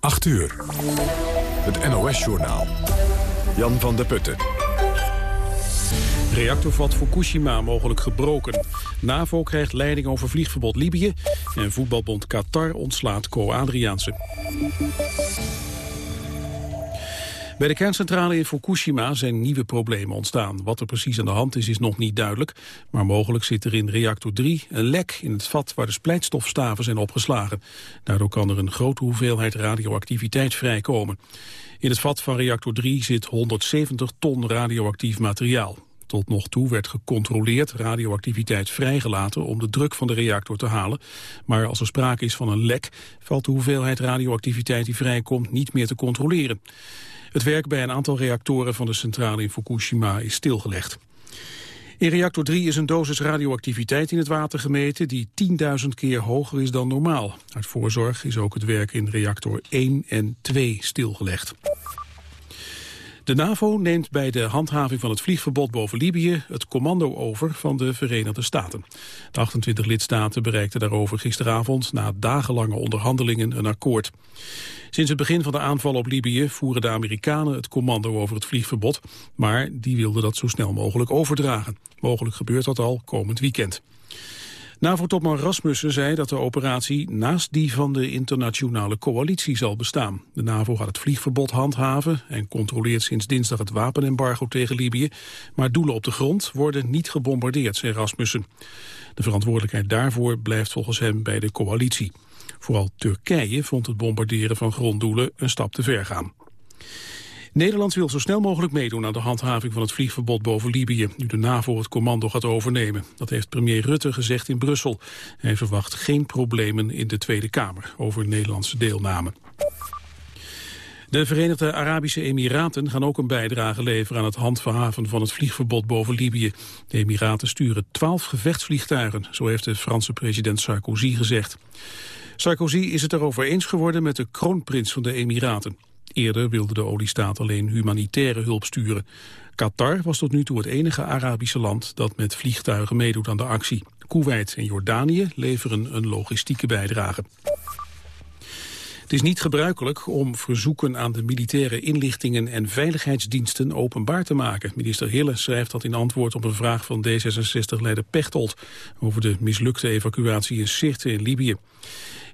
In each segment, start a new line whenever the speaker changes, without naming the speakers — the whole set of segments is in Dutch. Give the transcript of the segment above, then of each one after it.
8 uur. Het NOS-journaal. Jan van der Putten.
Reactorvat Fukushima mogelijk gebroken. NAVO krijgt leiding over vliegverbod Libië. En voetbalbond Qatar ontslaat Co Adriaanse. Bij de kerncentrale in Fukushima zijn nieuwe problemen ontstaan. Wat er precies aan de hand is, is nog niet duidelijk. Maar mogelijk zit er in reactor 3 een lek in het vat waar de splijtstofstaven zijn opgeslagen. Daardoor kan er een grote hoeveelheid radioactiviteit vrijkomen. In het vat van reactor 3 zit 170 ton radioactief materiaal. Tot nog toe werd gecontroleerd radioactiviteit vrijgelaten om de druk van de reactor te halen. Maar als er sprake is van een lek, valt de hoeveelheid radioactiviteit die vrijkomt niet meer te controleren. Het werk bij een aantal reactoren van de centrale in Fukushima is stilgelegd. In reactor 3 is een dosis radioactiviteit in het water gemeten die 10.000 keer hoger is dan normaal. Uit voorzorg is ook het werk in reactor 1 en 2 stilgelegd. De NAVO neemt bij de handhaving van het vliegverbod boven Libië het commando over van de Verenigde Staten. De 28 lidstaten bereikten daarover gisteravond na dagenlange onderhandelingen een akkoord. Sinds het begin van de aanval op Libië voeren de Amerikanen het commando over het vliegverbod, maar die wilden dat zo snel mogelijk overdragen. Mogelijk gebeurt dat al komend weekend. NAVO-topman Rasmussen zei dat de operatie naast die van de internationale coalitie zal bestaan. De NAVO gaat het vliegverbod handhaven en controleert sinds dinsdag het wapenembargo tegen Libië. Maar doelen op de grond worden niet gebombardeerd, zei Rasmussen. De verantwoordelijkheid daarvoor blijft volgens hem bij de coalitie. Vooral Turkije vond het bombarderen van gronddoelen een stap te ver gaan. Nederland wil zo snel mogelijk meedoen aan de handhaving van het vliegverbod boven Libië, nu de NAVO het commando gaat overnemen. Dat heeft premier Rutte gezegd in Brussel. Hij verwacht geen problemen in de Tweede Kamer over Nederlandse deelname. De Verenigde Arabische Emiraten gaan ook een bijdrage leveren aan het handhaven van het vliegverbod boven Libië. De Emiraten sturen twaalf gevechtsvliegtuigen, zo heeft de Franse president Sarkozy gezegd. Sarkozy is het erover eens geworden met de kroonprins van de Emiraten. Eerder wilde de oliestaat alleen humanitaire hulp sturen. Qatar was tot nu toe het enige Arabische land dat met vliegtuigen meedoet aan de actie. Kuwait en Jordanië leveren een logistieke bijdrage. Het is niet gebruikelijk om verzoeken aan de militaire inlichtingen en veiligheidsdiensten openbaar te maken. Minister Hille schrijft dat in antwoord op een vraag van D66-leider Pechtold over de mislukte evacuatie in Sirte in Libië.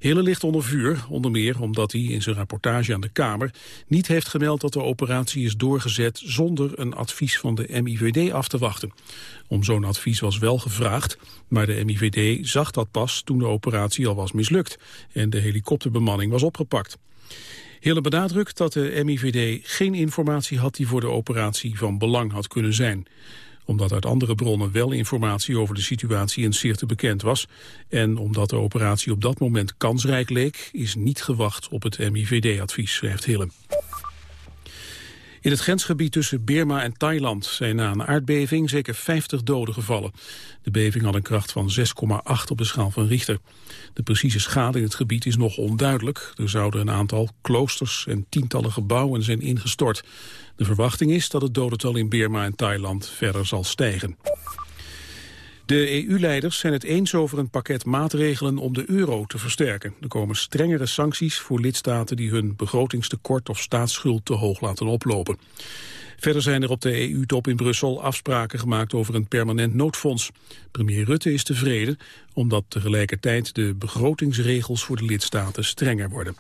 Hille ligt onder vuur, onder meer omdat hij in zijn rapportage aan de Kamer niet heeft gemeld dat de operatie is doorgezet zonder een advies van de MIVD af te wachten. Om zo'n advies was wel gevraagd, maar de MIVD zag dat pas toen de operatie al was mislukt en de helikopterbemanning was opgepakt. Hille benadrukt dat de MIVD geen informatie had die voor de operatie van belang had kunnen zijn omdat uit andere bronnen wel informatie over de situatie in Sirte bekend was. En omdat de operatie op dat moment kansrijk leek, is niet gewacht op het MIVD-advies, schrijft Hille. In het grensgebied tussen Birma en Thailand zijn na een aardbeving zeker 50 doden gevallen. De beving had een kracht van 6,8 op de schaal van Richter. De precieze schade in het gebied is nog onduidelijk. Er zouden een aantal kloosters en tientallen gebouwen zijn ingestort. De verwachting is dat het dodental in Birma en Thailand verder zal stijgen. De EU-leiders zijn het eens over een pakket maatregelen om de euro te versterken. Er komen strengere sancties voor lidstaten die hun begrotingstekort of staatsschuld te hoog laten oplopen. Verder zijn er op de EU-top in Brussel afspraken gemaakt over een permanent noodfonds. Premier Rutte is tevreden, omdat tegelijkertijd de begrotingsregels voor de lidstaten strenger worden.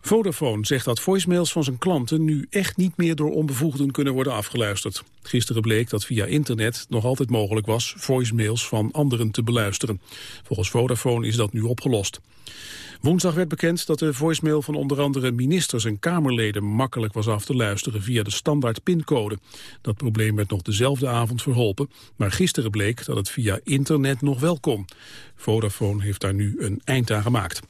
Vodafone zegt dat voicemails van zijn klanten nu echt niet meer door onbevoegden kunnen worden afgeluisterd. Gisteren bleek dat via internet nog altijd mogelijk was voicemails van anderen te beluisteren. Volgens Vodafone is dat nu opgelost. Woensdag werd bekend dat de voicemail van onder andere ministers en Kamerleden makkelijk was af te luisteren via de standaard pincode. Dat probleem werd nog dezelfde avond verholpen, maar gisteren bleek dat het via internet nog wel kon. Vodafone heeft daar nu een eind aan gemaakt.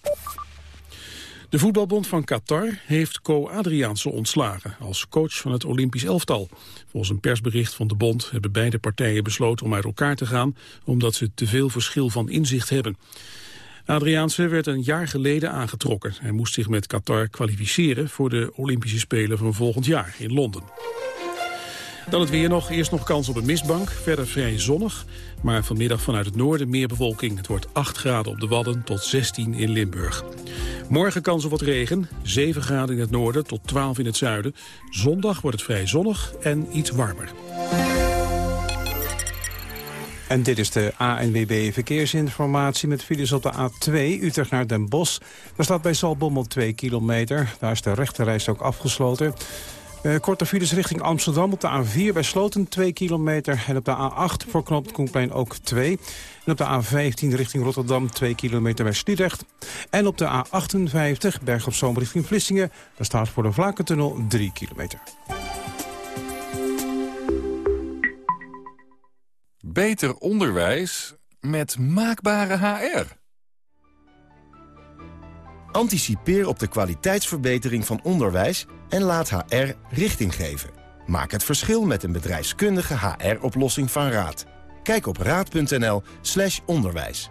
De voetbalbond van Qatar heeft Co Adriaanse ontslagen als coach van het Olympisch elftal. Volgens een persbericht van de bond hebben beide partijen besloten om uit elkaar te gaan omdat ze te veel verschil van inzicht hebben. Adriaanse werd een jaar geleden aangetrokken. Hij moest zich met Qatar kwalificeren voor de Olympische Spelen van volgend jaar in Londen. Dan het weer nog. Eerst nog kans op een mistbank. Verder vrij zonnig. Maar vanmiddag vanuit het noorden meer bewolking. Het wordt 8 graden op de Wadden tot 16 in Limburg. Morgen kans op wat regen. 7 graden in het noorden tot 12 in het zuiden. Zondag wordt het vrij zonnig en iets warmer.
En dit is de ANWB Verkeersinformatie met files op de A2 Utrecht naar Den Bosch. Daar staat bij Zalbommel 2 kilometer. Daar is de rechterreis ook afgesloten. Uh, korte files richting Amsterdam op de A4 bij Sloten 2 kilometer. En op de A8 voor knooppunt Koenplein ook 2. En op de A15 richting Rotterdam 2 kilometer bij Sliedrecht. En op de A58 Berg op Zoom richting Vlissingen. Daar staat voor de Vlakentunnel 3 kilometer.
Beter onderwijs met maakbare HR.
Anticipeer op de kwaliteitsverbetering van onderwijs en laat HR richting geven. Maak het verschil met een bedrijfskundige HR-oplossing van Raad. Kijk op raad.nl onderwijs.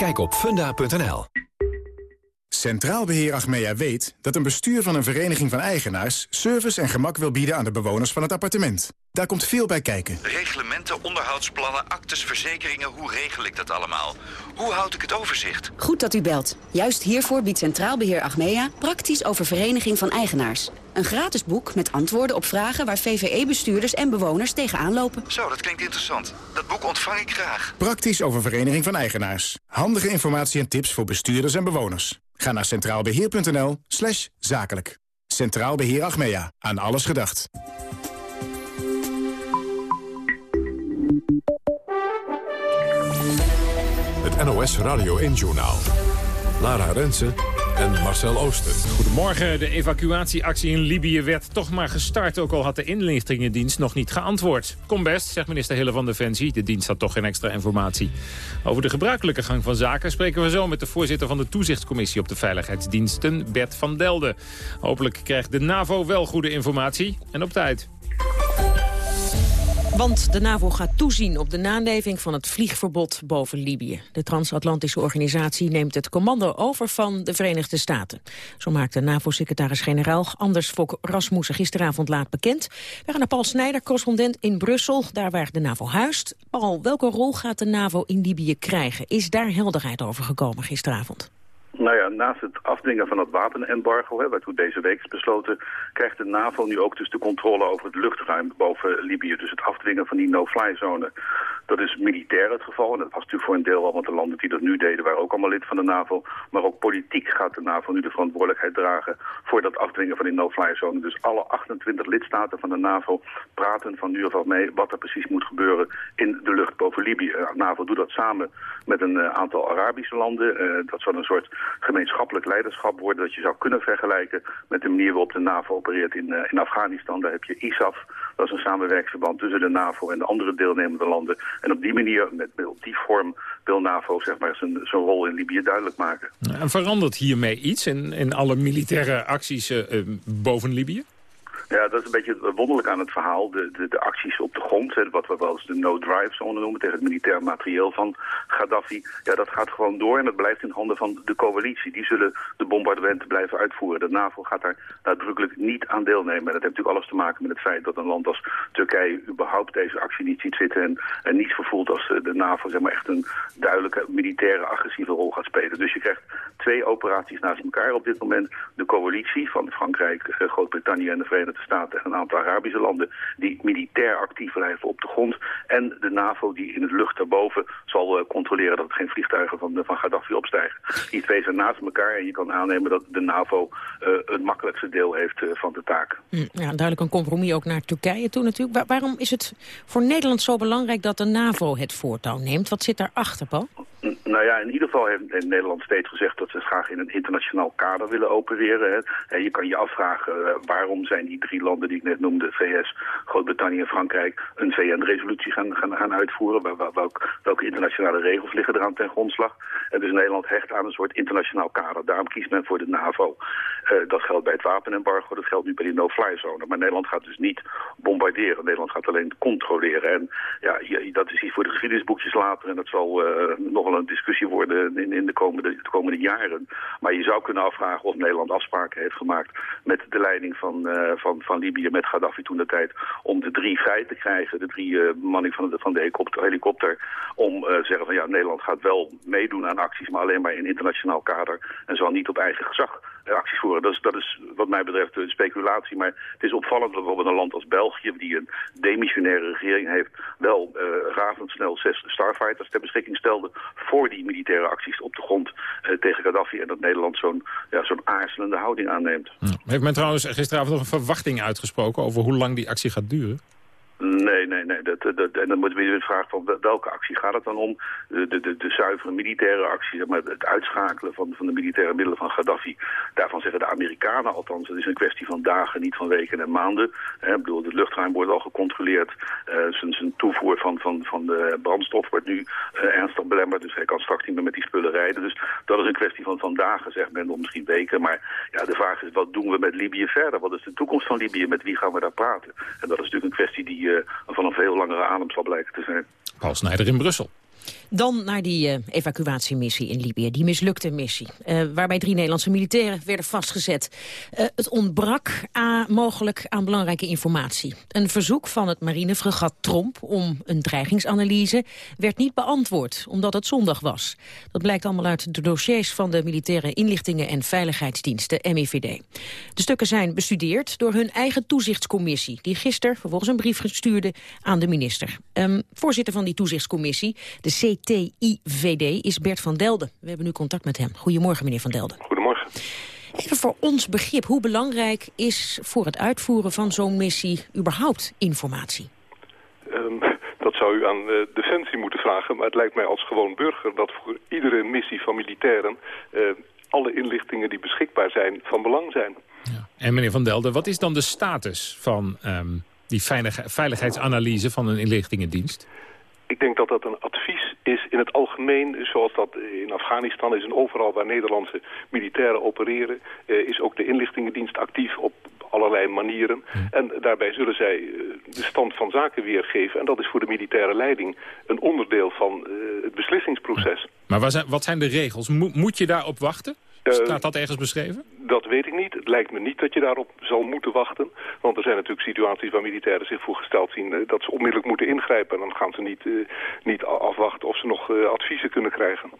Kijk op funda.nl.
Centraal Beheer Achmea weet dat een bestuur van een vereniging van eigenaars... service en gemak wil bieden aan de bewoners van het appartement. Daar komt veel bij kijken.
Reglementen, onderhoudsplannen, actes, verzekeringen, hoe regel ik dat allemaal? Hoe houd ik het overzicht?
Goed dat u belt. Juist hiervoor biedt Centraal Beheer Achmea... praktisch over vereniging van eigenaars. Een gratis boek met antwoorden op vragen waar VVE-bestuurders en bewoners tegenaan lopen.
Zo, dat klinkt interessant. Dat boek ontvang ik graag.
Praktisch over vereniging van eigenaars. Handige informatie en tips voor bestuurders en bewoners. Ga naar centraalbeheer.nl slash zakelijk. Centraal Beheer Achmea. Aan alles gedacht.
Het NOS Radio 1-journaal. Lara Rensen en Marcel Ooster.
Goedemorgen. De evacuatieactie in Libië werd toch maar gestart... ook al had de inlichtingendienst nog niet geantwoord. Kom best, zegt minister Hille van Defensie. De dienst had toch geen extra informatie. Over de gebruikelijke gang van zaken spreken we zo... met de voorzitter van de toezichtscommissie op de veiligheidsdiensten, Bert van Delden. Hopelijk krijgt de NAVO wel goede informatie en op tijd.
Want de NAVO gaat toezien op de naleving van het vliegverbod boven Libië. De transatlantische organisatie neemt het commando over van de Verenigde Staten. Zo maakte NAVO-secretaris-generaal Anders Fok Rasmussen gisteravond laat bekend. We gaan naar Paul Snijder, correspondent in Brussel, daar waar de NAVO huist. Paul, welke rol gaat de NAVO in Libië krijgen? Is daar helderheid over gekomen gisteravond?
Nou ja, naast het afdwingen van het wapenembargo, hè, waartoe deze week is besloten, krijgt de NAVO nu ook dus de controle over het luchtruim boven Libië. Dus het afdwingen van die no-fly zone. Dat is militair het geval. En dat was natuurlijk voor een deel al, want de landen die dat nu deden waren ook allemaal lid van de NAVO. Maar ook politiek gaat de NAVO nu de verantwoordelijkheid dragen voor dat afdwingen van die no-fly zone. Dus alle 28 lidstaten van de NAVO praten van nu af aan mee wat er precies moet gebeuren in de lucht boven Libië. De NAVO doet dat samen met een uh, aantal Arabische landen. Uh, dat zal een soort gemeenschappelijk leiderschap worden dat je zou kunnen vergelijken met de manier waarop de NAVO opereert in, in Afghanistan. Daar heb je ISAF, dat is een samenwerkingsverband tussen de NAVO en de andere deelnemende landen. En op die manier, met, op die vorm, wil NAVO zeg maar, zijn, zijn rol in Libië duidelijk maken.
En verandert hiermee iets in, in alle militaire acties uh, boven Libië?
Ja, dat is een beetje wonderlijk aan het verhaal. De, de, de acties op de grond, wat we wel eens de no-drive zone noemen... tegen het militair materieel van Gaddafi. Ja, dat gaat gewoon door en dat blijft in handen van de coalitie. Die zullen de bombardementen blijven uitvoeren. De NAVO gaat daar nadrukkelijk niet aan deelnemen. En dat heeft natuurlijk alles te maken met het feit dat een land als Turkije... überhaupt deze actie niet ziet zitten en, en niet gevoelt als de NAVO zeg maar, echt een duidelijke militaire agressieve rol gaat spelen. Dus je krijgt twee operaties naast elkaar op dit moment. De coalitie van Frankrijk, eh, Groot-Brittannië en de Verenigde Staten en een aantal Arabische landen die militair actief blijven op de grond. En de NAVO die in het lucht daarboven zal uh, controleren dat er geen vliegtuigen van, van Gaddafi opstijgen. Die twee zijn naast elkaar en je kan aannemen dat de NAVO uh, het makkelijkste deel heeft van de taak.
Hm, ja, duidelijk een compromis ook naar Turkije toe natuurlijk. waarom is het voor Nederland zo belangrijk dat de NAVO het voortouw neemt? Wat zit daarachter, Paul?
Nou ja, in ieder geval heeft Nederland steeds gezegd dat ze graag in een internationaal kader willen opereren. Hè. je kan je afvragen waarom zijn die drie landen die ik net noemde, VS, Groot-Brittannië en Frankrijk, een VN-resolutie gaan, gaan, gaan uitvoeren. Wel, welk, welke internationale regels liggen eraan ten grondslag? En dus Nederland hecht aan een soort internationaal kader. Daarom kiest men voor de NAVO. Uh, dat geldt bij het wapenembargo, dat geldt nu bij die no-fly zone. Maar Nederland gaat dus niet bombarderen. Nederland gaat alleen controleren. En ja, dat is iets voor de geschiedenisboekjes later. En dat zal uh, nog wel een discussie worden in, in de, komende, de komende jaren. Maar je zou kunnen afvragen of Nederland afspraken heeft gemaakt met de leiding van, uh, van, van Libië, met Gaddafi toen de tijd, om de drie vrij te krijgen, de drie uh, van de, van de helikopter, helikopter om te uh, zeggen van ja, Nederland gaat wel meedoen aan acties, maar alleen maar in internationaal kader en zal niet op eigen gezag acties voeren. Dat is, dat is wat mij betreft een speculatie. Maar het is opvallend dat bijvoorbeeld een land als België... die een demissionaire regering heeft... wel uh, razendsnel zes Starfighters ter beschikking stelde... voor die militaire acties op de grond uh, tegen Gaddafi. En dat Nederland zo'n ja, zo'n aarzelende houding aanneemt.
Heeft men trouwens gisteravond nog een verwachting uitgesproken... over hoe lang die actie gaat duren?
Nee, nee, nee. Dat, dat, en dan moeten we weer vragen van welke actie gaat het dan om? De, de, de, de zuivere militaire actie, maar het uitschakelen van, van de militaire middelen van Gaddafi. Daarvan zeggen de Amerikanen althans, het is een kwestie van dagen, niet van weken en maanden. Hè, ik bedoel, het luchtruim wordt al gecontroleerd. Uh, zijn, toevoer van, van, van de brandstof wordt nu uh, ernstig belemmerd. Dus hij kan straks niet meer met die spullen rijden. Dus dat is een kwestie van, van dagen, zegt men, of misschien weken. Maar ja, de vraag is, wat doen we met Libië verder? Wat is de toekomst van Libië? Met wie gaan we daar praten? En dat is natuurlijk een kwestie die uh, van een veel langere adem zal blijken te zijn.
Paul Snijder in Brussel.
Dan naar die uh, evacuatiemissie in Libië, die mislukte missie. Uh, waarbij drie Nederlandse militairen werden vastgezet. Uh, het ontbrak aan, mogelijk aan belangrijke informatie. Een verzoek van het marinefregat Tromp om een dreigingsanalyse... werd niet beantwoord, omdat het zondag was. Dat blijkt allemaal uit de dossiers van de Militaire Inlichtingen en Veiligheidsdiensten, MIVD. De stukken zijn bestudeerd door hun eigen toezichtscommissie... die gisteren vervolgens een brief stuurde aan de minister. Um, voorzitter van die toezichtscommissie, de CTIVD is Bert van Delden. We hebben nu contact met hem. Goedemorgen, meneer van Delden.
Goedemorgen.
Even voor ons begrip, hoe belangrijk is voor het uitvoeren van zo'n missie überhaupt informatie?
Um, dat zou u aan uh, Defensie moeten vragen, maar het lijkt mij als gewoon burger dat voor iedere missie van militairen uh, alle inlichtingen die beschikbaar zijn van belang zijn.
Ja. En meneer Van Delden, wat is dan de status van um, die veilig veiligheidsanalyse van een inlichtingendienst?
Ik denk dat dat een advies is in het algemeen, zoals dat in Afghanistan is en overal waar Nederlandse militairen opereren, eh, is ook de inlichtingendienst actief op allerlei manieren. En daarbij zullen zij uh, de stand van zaken weergeven. En dat is voor de militaire leiding een onderdeel van uh, het beslissingsproces.
Maar wat zijn, wat zijn de regels? Mo moet je daarop wachten? Staat dat ergens beschreven?
Dat weet ik niet. Het lijkt me niet dat je daarop zal moeten wachten. Want er zijn natuurlijk situaties waar militairen zich voor gesteld zien... Uh, dat ze onmiddellijk moeten ingrijpen. En dan gaan ze niet, uh, niet afwachten of ze nog uh, adviezen kunnen krijgen.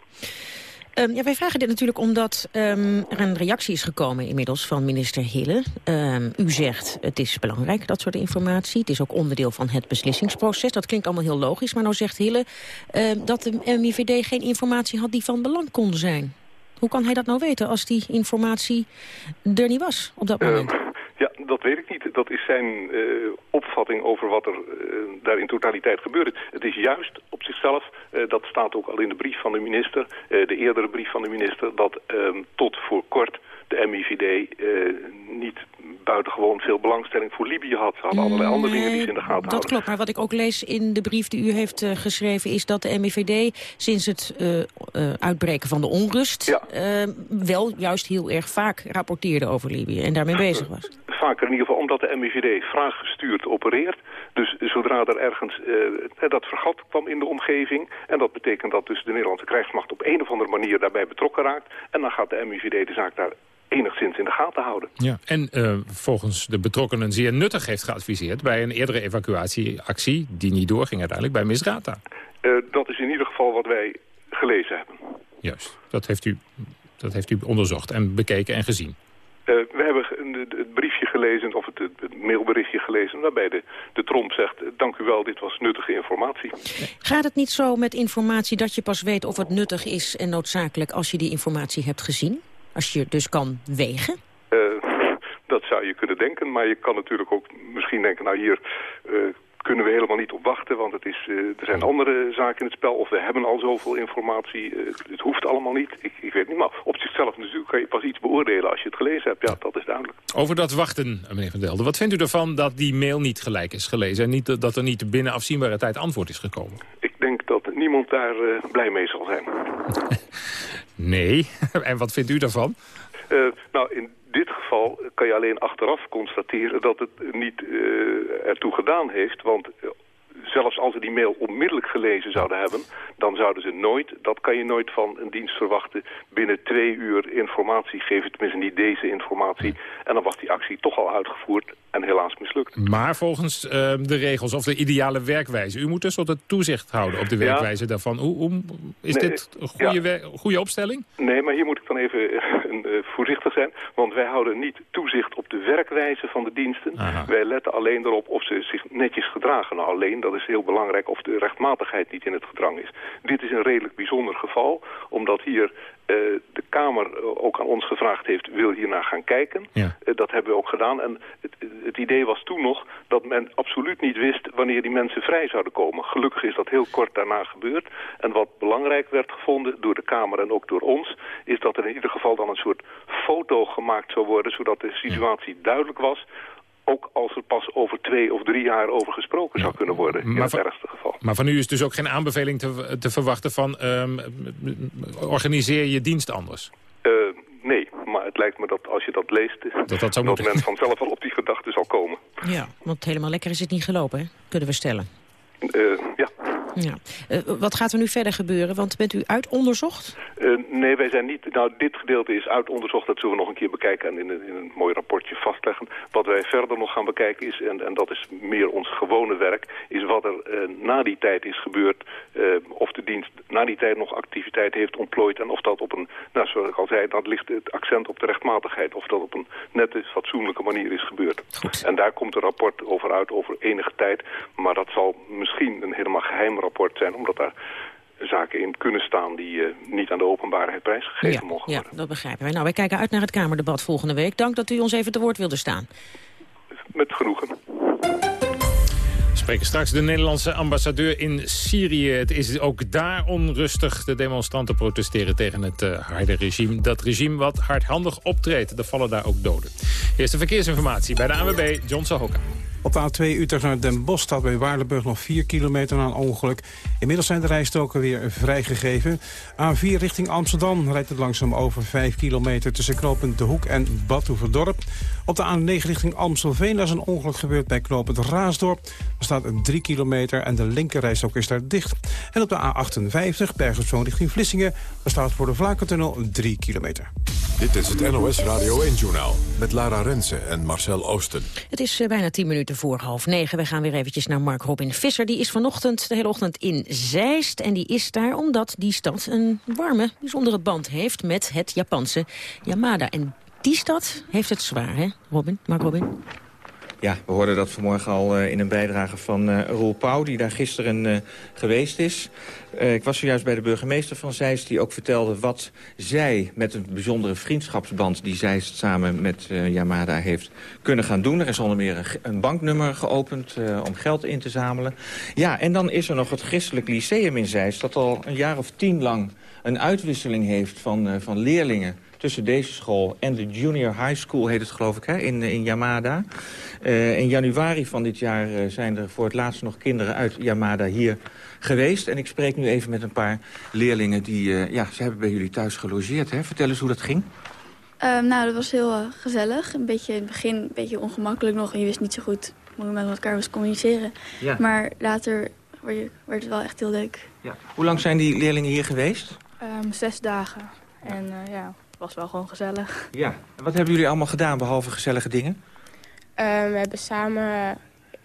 Um, ja, wij vragen dit natuurlijk omdat um, er een reactie is gekomen inmiddels van minister Hille. Um, u zegt het is belangrijk, dat soort informatie. Het is ook onderdeel van het beslissingsproces. Dat klinkt allemaal heel logisch, maar nou zegt Hille... dat de MIVD geen informatie had die van belang kon zijn. Hoe kan hij dat nou weten als die informatie er niet was op dat moment? Uh,
ja, dat weet ik niet. Dat is zijn uh, opvatting over wat er uh, daar in totaliteit gebeurt. Het is juist op zichzelf, dat staat ook al in de brief van de minister... de eerdere brief van de minister, dat ehm, tot voor kort de MIVD niet buitengewoon veel belangstelling voor Libië had. Ze hadden allerlei andere dingen die ze in de gaten
dat
houden.
Dat klopt, maar wat ik ook lees in de brief die u heeft uh, geschreven... is dat de MIVD sinds het uh, uh, uitbreken van de onrust... Ja. wel juist heel erg vaak rapporteerde over Libië en daarmee bezig was.
Vaker in ieder geval omdat de MIVD vraaggestuurd opereert. Dus zodra er ergens dat vergat kwam in de omgeving... en dat betekent dat dus de Nederlandse krijgsmacht op een of andere manier daarbij betrokken raakt... en dan gaat de MIVD de zaak daar enigszins in de gaten houden.
Ja, en uh, volgens de betrokkenen zeer nuttig heeft geadviseerd... bij een eerdere evacuatieactie, die niet doorging uiteindelijk, bij Misrata.
Uh, dat is in ieder geval wat wij gelezen hebben.
Juist, dat heeft u Dat heeft u onderzocht en bekeken en gezien.
Uh, we hebben het briefje gelezen, of het, het, mailberichtje gelezen... waarbij de, de Tromp zegt, dank u wel, dit was nuttige informatie.
Gaat het niet zo met informatie dat je pas weet of het nuttig is... en noodzakelijk als je die informatie hebt gezien? Als je dus kan wegen?
Uh, dat zou je kunnen denken, maar je kan natuurlijk ook misschien denken... nou hier uh, kunnen we helemaal niet op wachten, want het is, uh, er zijn andere zaken in het spel. Of we hebben al zoveel informatie, uh, het hoeft allemaal niet. Ik, ik, weet niet, maar op zichzelf natuurlijk kan je pas iets beoordelen als je het gelezen hebt. Ja, dat is duidelijk.
Over dat wachten, meneer Van Delden. Wat vindt u ervan dat die mail niet gelijk is gelezen... en niet, dat er niet binnen afzienbare tijd antwoord is gekomen?
Ik denk dat niemand daar uh, blij mee zal zijn.
nee, en wat vindt u daarvan?
nou, in dit geval kan je alleen achteraf constateren dat het niet uh, ertoe gedaan heeft. Want zelfs als ze die mail onmiddellijk gelezen zouden hebben... dan zouden ze nooit, dat kan je nooit van een dienst verwachten... binnen twee uur informatie geven, tenminste niet deze informatie. En dan was die actie toch al uitgevoerd en helaas mislukt.
Maar volgens uh, de regels of de ideale werkwijze... u moet dus tot het toezicht houden op de werkwijze ja. daarvan. Hoe, hoe, is nee, dit een goede, ja. goede opstelling?
Nee, maar hier moet ik dan even uh, voorzichtig zijn. Want wij houden niet toezicht op de werkwijze van de diensten. Aha. Wij letten alleen erop of ze zich netjes gedragen. Nou, alleen, dat is heel belangrijk, of de rechtmatigheid niet in het gedrang is. Dit is een redelijk bijzonder geval, omdat hier uh, de Kamer ook aan ons gevraagd heeft, wil hiernaar gaan kijken.
Ja.
Uh, dat hebben we ook gedaan. En het, het, idee was toen nog dat men absoluut niet wist wanneer die mensen vrij zouden komen. Gelukkig is dat heel kort daarna gebeurd. En wat belangrijk werd gevonden door de Kamer en ook door ons, is dat er in ieder geval dan een soort foto gemaakt zou worden, zodat de situatie duidelijk was ook als er pas over twee of drie jaar over gesproken ja. zou kunnen worden, in het van, ergste geval.
Maar van u is dus ook geen aanbeveling te, te verwachten van um, organiseer je dienst anders?
Uh, nee, maar het lijkt me dat als je dat leest,
dat, dat,
dat men vanzelf al op die gedachte zal komen.
Ja, want helemaal lekker is het niet gelopen, hè? kunnen we stellen.
Uh, ja.
Ja. Uh, wat gaat er nu verder gebeuren? Want bent u uitonderzocht?
Uh, nee, wij zijn niet... Nou, dit gedeelte is uitonderzocht. Dat zullen we nog een keer bekijken en in een, in een mooi rapportje vastleggen. Wat wij verder nog gaan bekijken is, en, en dat is meer ons gewone werk... is wat er uh, na die tijd is gebeurd. of de dienst na die tijd nog activiteit heeft ontplooid. En of dat op een... Nou, zoals ik al zei, dat ligt het accent op de rechtmatigheid. Of dat op een nette, fatsoenlijke manier is gebeurd.
Goed.
En daar komt een rapport over uit over enige tijd. Maar dat zal misschien een helemaal geheim rapport zijn, omdat daar zaken in kunnen staan die uh, niet aan de openbaarheid prijsgegeven
ja,
mogen worden.
Ja, dat begrijpen wij. Nou, wij kijken uit naar het Kamerdebat volgende week. Dank dat u ons even te woord wilde staan.
Met genoegen.
We spreken straks de Nederlandse ambassadeur in Syrië. Het is ook daar onrustig. De demonstranten protesteren tegen het uh, harde regime. Dat regime wat hardhandig optreedt. Er vallen daar ook doden. Eerste verkeersinformatie bij de ANWB, John Sahoka.
Op de A2 Utrecht naar Den Bosch staat bij Waardenburg nog 4 kilometer na een ongeluk. Inmiddels zijn de rijstroken weer vrijgegeven. A4 richting Amsterdam rijdt het langzaam over 5 kilometer... tussen knooppunt De Hoek en Badhoevedorp. Op de A9 richting Amstelveen daar is een ongeluk gebeurd bij knooppunt Raasdorp. Er staat 3 kilometer en de linkerrijstrook is daar dicht. En op de A58 Bergenszoon richting Vlissingen... daar staat voor de Vlakentunnel 3 kilometer.
Dit is het NOS Radio 1-journaal met Lara Rensen en Marcel Oosten.
Het is uh, bijna 10 minuten voor half negen. We gaan weer eventjes naar Mark Robin Visser. Die is vanochtend de hele ochtend in Zeist. En die is daar omdat die stad een warme, bijzondere band heeft... met het Japanse Yamada. En die stad heeft het zwaar, hè, Robin? Mark Robin?
Ja, we hoorden dat vanmorgen al uh, in een bijdrage van uh, Roel Pauw... die daar gisteren uh, geweest is. ik was zojuist bij de burgemeester van Zeist... die ook vertelde wat zij met een bijzondere vriendschapsband... die Zeist samen met Yamada heeft kunnen gaan doen. Er is onder meer een, een banknummer geopend om geld in te zamelen. Ja, en dan is er nog het Christelijk Lyceum in Zeist... dat al een jaar of tien lang een uitwisseling heeft van, van leerlingen tussen deze school en de junior high school, heet het geloof ik, hè, in, in Yamada. Uh, in januari van dit jaar uh, zijn er voor het laatst nog kinderen uit Yamada hier geweest. En ik spreek nu even met een paar leerlingen die, uh, ja, ze hebben bij jullie thuis gelogeerd. Hè? Vertel eens hoe dat ging.
Um, nou, dat was heel gezellig. Een beetje in het begin een beetje ongemakkelijk nog. En je wist niet zo goed hoe je met elkaar moest communiceren.
Ja.
Maar later werd het wel echt heel leuk.
Ja. Hoe lang zijn die leerlingen hier geweest?
Um, zes dagen. En ja, was wel gewoon gezellig.
Ja. En wat hebben jullie allemaal gedaan behalve gezellige dingen?
Uh, we hebben samen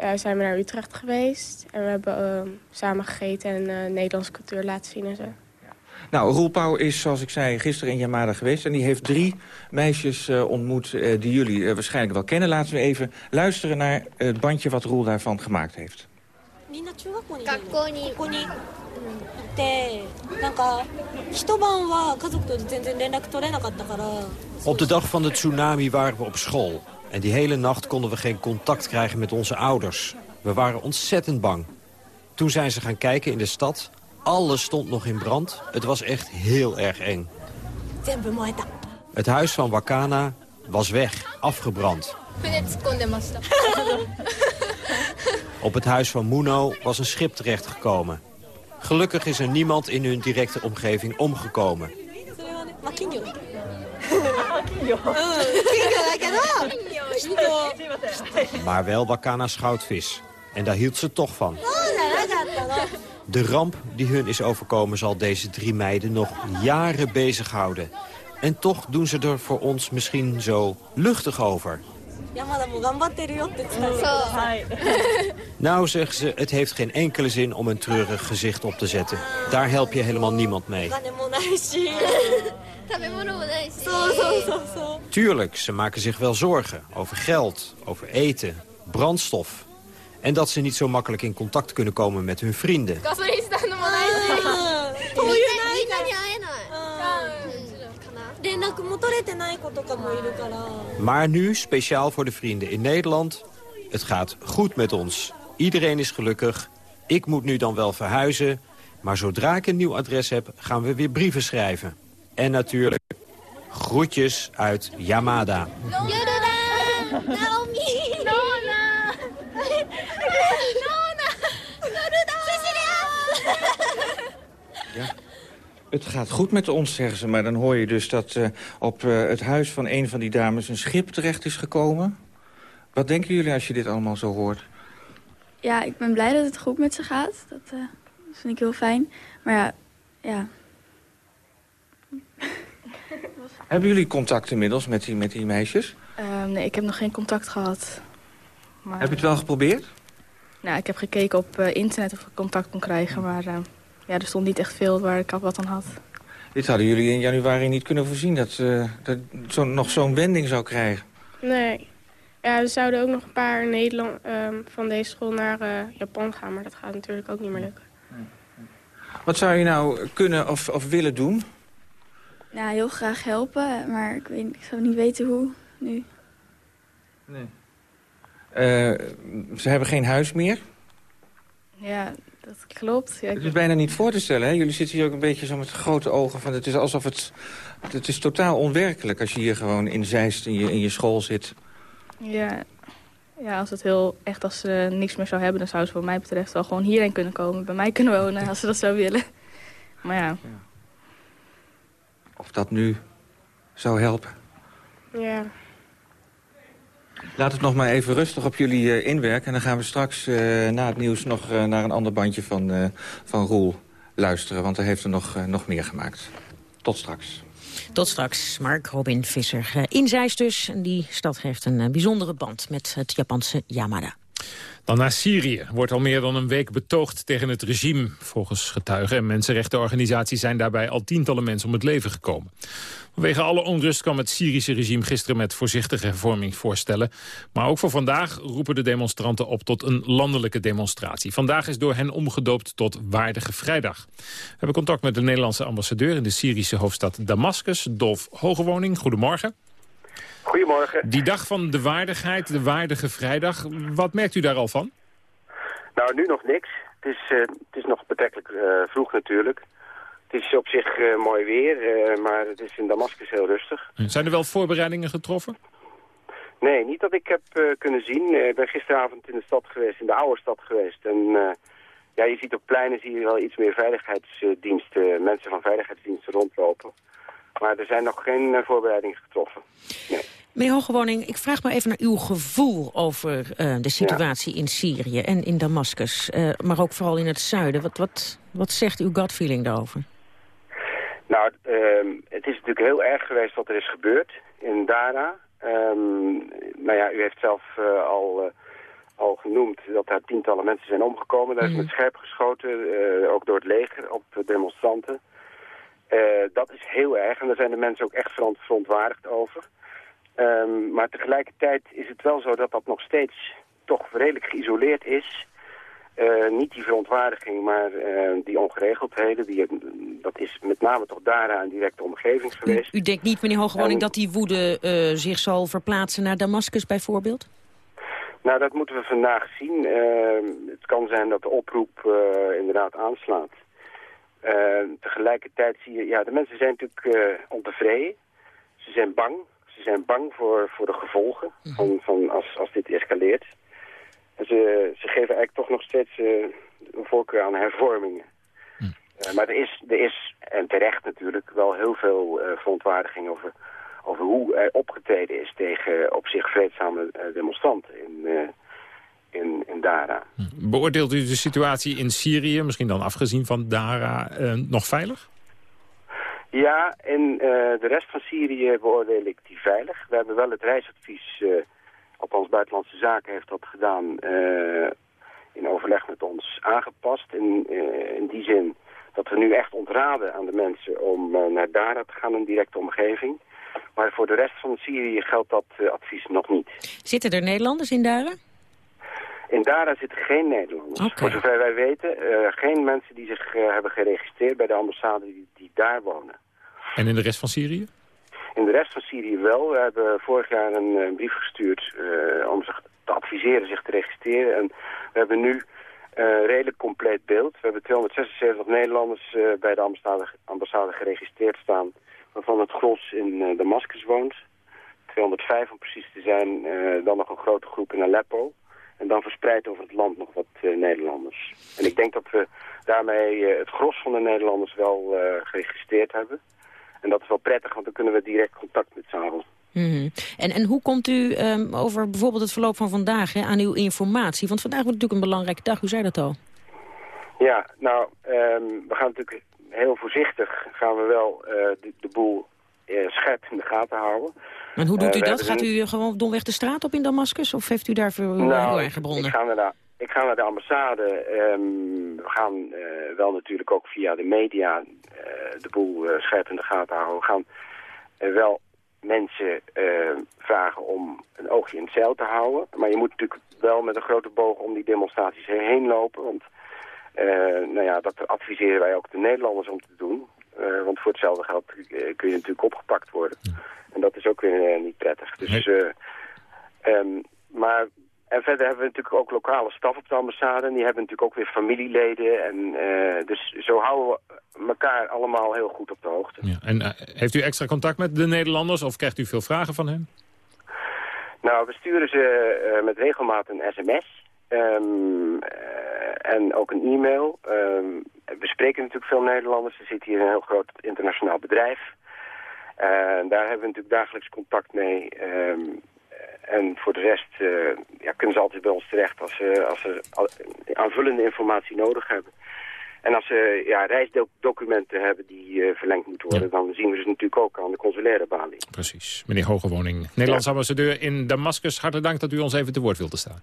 uh, zijn we naar Utrecht geweest. En we hebben uh, samen gegeten en Nederlandse cultuur laten zien en zo.
Nou, Roel Pauw is, zoals ik zei, gisteren in Yamada geweest... en die heeft drie meisjes uh, ontmoet uh, die jullie uh, waarschijnlijk wel kennen. Laten we even luisteren naar het bandje wat Roel daarvan gemaakt heeft.
学校にここに行ってなんか一晩は家族と全然連絡取れなかったから
Op de dag van de tsunami waren we op school. En die hele nacht konden we geen contact krijgen met onze ouders. We waren ontzettend bang. Toen zijn ze gaan kijken in de stad. Alles stond nog in brand. Het was echt heel erg eng. Het huis van Wakana was weg, afgebrand. Op het huis van Muno was een schip terechtgekomen. Gelukkig is er niemand in hun directe omgeving omgekomen. Maar wel Wakana schoutvis. En daar hield ze toch van. De ramp die hun is overkomen zal deze drie meiden nog jaren bezighouden. En toch doen ze er voor ons misschien zo luchtig over. Nou, zeggen ze, het heeft geen enkele zin om een treurig gezicht op te zetten. Daar help je helemaal niemand mee. Tuurlijk, ze maken zich wel zorgen over geld, over eten, brandstof. En dat ze niet zo makkelijk in contact kunnen komen met hun vrienden. Maar nu, speciaal voor de vrienden in Nederland, het gaat goed met ons. Iedereen is gelukkig. Ik moet nu dan wel verhuizen. Maar zodra ik een nieuw adres heb, gaan we weer brieven schrijven. En natuurlijk, groetjes uit Yamada.
Ja. Het gaat goed met ons, zeggen ze. Maar dan hoor je dus dat uh, op uh, het huis van een van die dames een schip terecht is gekomen. Wat denken jullie als je dit allemaal zo hoort?
Ja, ik ben blij dat het goed met ze gaat. Dat, uh, dat vind ik heel fijn. Maar ja, ja.
Hebben jullie contact inmiddels met die, met die meisjes?
Um, nee, ik heb nog geen contact gehad. Maar...
Heb je het wel geprobeerd?
Nou, ik heb gekeken op internet of ik contact kon krijgen, maar ja, er stond niet echt veel waar ik wat aan had.
Dit hadden jullie in januari niet kunnen voorzien, dat, uh, dat zo, nog zo'n wending zou krijgen.
Nee. Ja, we zouden ook nog een paar Nederland, um, van deze school naar uh, Japan gaan, maar dat gaat natuurlijk ook niet meer lukken.
Wat zou je nou kunnen of, of willen doen?
Ja, heel graag helpen, maar ik, weet, ik zou niet weten hoe nu.
Nee. Uh, ze hebben geen huis meer?
Ja, dat klopt. Ja,
het is bijna niet voor te stellen, hè? Jullie zitten hier ook een beetje zo met grote ogen. Van, het is alsof het... Het is totaal onwerkelijk als je hier gewoon in Zeist in je, in je school zit.
Ja, ja, als het heel echt als ze niks meer zou hebben... dan zou ze wat mij betreft wel gewoon hierheen kunnen komen. Bij mij kunnen wonen, als ze dat zou willen. Maar ja. ja.
Of dat nu zou helpen.
Ja.
Laat het nog maar even rustig op jullie uh, inwerken. En dan gaan we straks uh, na het nieuws nog uh, naar een ander bandje van, van Roel luisteren. Want hij heeft er nog, nog meer gemaakt. Tot straks.
Tot straks, Mark Robin Visser in Zeist dus. Die stad heeft een bijzondere band met het Japanse Yamada.
Dan naar Syrië. Wordt al meer dan een week betoogd tegen het regime. Volgens getuigen en mensenrechtenorganisaties zijn daarbij al tientallen mensen om het leven gekomen. Vanwege alle onrust kwam het Syrische regime gisteren met voorzichtige hervormingsvoorstellen. Maar ook voor vandaag roepen de demonstranten op tot een landelijke demonstratie. Vandaag is door hen omgedoopt tot Waardige Vrijdag. We hebben contact met de Nederlandse ambassadeur in de Syrische hoofdstad Damascus, Dolf Hogewoning. Goedemorgen.
Goedemorgen.
Die dag van de waardigheid, de Waardige Vrijdag, wat merkt u daar al van?
Nou, nu nog niks. Het is, uh, het is nog betrekkelijk uh, vroeg natuurlijk. Het is op zich uh, mooi weer, maar het is in Damascus heel rustig.
Zijn er wel voorbereidingen getroffen?
Nee, niet dat ik heb kunnen zien. ik ben gisteravond in de stad geweest, in de oude stad geweest. En ja, je ziet op pleinen zie je wel iets meer veiligheidsdiensten, mensen van veiligheidsdiensten rondlopen. Maar er zijn nog geen voorbereidingen getroffen. Nee.
Meneer Hogewoning, ik vraag maar even naar uw gevoel over uh, de situatie ja. in Syrië en in Damascus. Uh, maar ook vooral in het zuiden. Wat, wat, wat zegt uw gut feeling daarover?
Nou, uh, het is natuurlijk heel erg geweest wat er is gebeurd in Dara. Um, nou ja, u heeft zelf uh, al, al genoemd dat daar tientallen mensen zijn omgekomen. Daar is mm. met scherp geschoten, ook door het leger, op demonstranten. dat is heel erg en daar zijn de mensen ook echt veront verontwaardigd over. Ehm, maar tegelijkertijd is het wel zo dat dat nog steeds toch redelijk geïsoleerd is. Uh, niet die verontwaardiging, maar uh, die ongeregeldheden. Die, dat is met name toch daaraan een directe omgeving geweest.
U, u denkt niet, meneer Hogewoning, dat die woede uh, zich zal verplaatsen naar Damascus bijvoorbeeld?
Nou, dat moeten we vandaag zien. Ehm, het kan zijn dat de oproep inderdaad aanslaat. Ehm, tegelijkertijd zie je, ja, de mensen zijn natuurlijk ontevreden. Ze zijn bang. Ze zijn bang voor, voor de gevolgen mhm. van, van als, als dit escaleert. En ze, ze geven eigenlijk toch nog steeds uh, een voorkeur aan hervormingen. Hm. Uh, maar er is, er is, en terecht natuurlijk, wel heel veel uh, verontwaardiging over, over hoe er opgetreden is tegen op zich vreedzame demonstranten in, in, in Dara.
Hm. Beoordeelt u de situatie in Syrië, misschien dan afgezien van Dara, nog veilig?
Ja, in de rest van Syrië beoordeel ik die veilig. We hebben wel het reisadvies althans Buitenlandse Zaken heeft dat gedaan uh, in overleg met ons aangepast. In, in die zin dat we nu echt ontraden aan de mensen om uh, naar Dara te gaan, een directe omgeving. Maar voor de rest van Syrië geldt dat advies nog niet.
Zitten er Nederlanders in Dara?
In Dara zitten geen Nederlanders. Okay. Voor zover wij weten, geen mensen die zich hebben geregistreerd bij de ambassade die, die daar wonen.
En in de rest van Syrië?
In de rest van Syrië wel. We hebben vorig jaar een, een brief gestuurd uh, om zich te adviseren zich te registreren. En we hebben nu uh, redelijk compleet beeld. We hebben 276 Nederlanders uh, bij de ambassade, ambassade, geregistreerd staan, waarvan het gros in Damascus woont. 205 om precies te zijn, dan nog een grote groep in Aleppo. En dan verspreid over het land nog wat Nederlanders. En ik denk dat we daarmee het gros van de Nederlanders wel geregistreerd hebben. En dat is wel prettig, want dan kunnen we direct contact met allen.
Mm en, en hoe komt u um, over bijvoorbeeld het verloop van vandaag hè, aan uw informatie? Want vandaag wordt natuurlijk een belangrijke dag, u zei dat al.
Ja, nou, um, we gaan natuurlijk heel voorzichtig gaan we wel uh, de, de, boel uh, scherp in de gaten houden.
En hoe doet uh, u dat? Gaat u gewoon domweg de straat op in Damascus? Of heeft u daarvoor nou, heel erg gebonden?
Ik ga naar de, ik ga naar de ambassade. Um, we gaan uh, wel natuurlijk ook via de media uh, de boel uh, scherp in de gaten houden. We gaan wel mensen vragen om een oogje in het zeil te houden. Maar je moet natuurlijk wel met een grote boog om die demonstraties heen lopen. Want nou ja, dat adviseren wij ook de Nederlanders om te doen. want voor hetzelfde geld kun je natuurlijk opgepakt worden. En dat is ook weer niet prettig. Dus, um, maar en verder hebben we natuurlijk ook lokale staf op de ambassade. En die hebben natuurlijk ook weer familieleden. En, uh, dus zo houden we elkaar allemaal heel goed op de hoogte.
Ja. En uh, heeft u extra contact met de Nederlanders of krijgt u veel vragen van hen?
Nou, we sturen ze uh, met regelmaat een sms. Um, en ook een e-mail. Um, we spreken natuurlijk veel Nederlanders. Er zit hier een heel groot internationaal bedrijf. En daar hebben we natuurlijk dagelijks contact mee. Um, en voor de rest uh, ja, kunnen ze altijd bij ons terecht als ze, als ze aanvullende informatie nodig hebben. En als ze ja, reisdocumenten hebben die uh, verlengd moeten worden... dan zien we ze natuurlijk ook aan de consulaire balie.
Precies. Meneer Hogewoning, Nederlands ja. ambassadeur in Damascus. Hartelijk dank dat u ons even te woord wilt staan.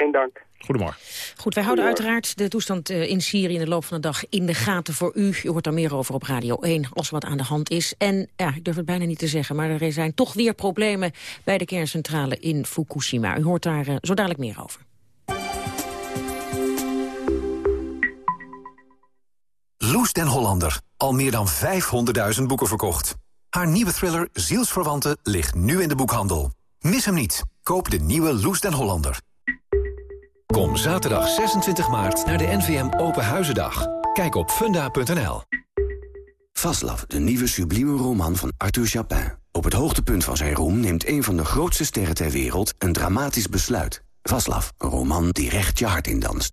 Geen dank.
Goedemorgen.
Goed, wij houden uiteraard de toestand uh, in Syrië in de loop van de dag in de gaten voor u. U hoort daar meer over op Radio 1 als er wat aan de hand is. En ja, ik durf het bijna niet te zeggen, maar er zijn toch weer problemen bij de kerncentrale in Fukushima. U hoort daar uh, zo dadelijk meer over.
Loes den Hollander, al meer dan 500.000 boeken verkocht. Haar nieuwe thriller Zielsverwanten ligt nu in de boekhandel. Mis hem niet. Koop de nieuwe Loes den Hollander. Kom zaterdag 26 maart naar de NVM Open Huizendag. Kijk op funda.nl.
Vaslav, de nieuwe sublieme roman van Arthur Chapin. Op het hoogtepunt van zijn roem neemt een van de grootste sterren ter wereld... een dramatisch besluit. Vaslav, een roman die recht je hart in danst.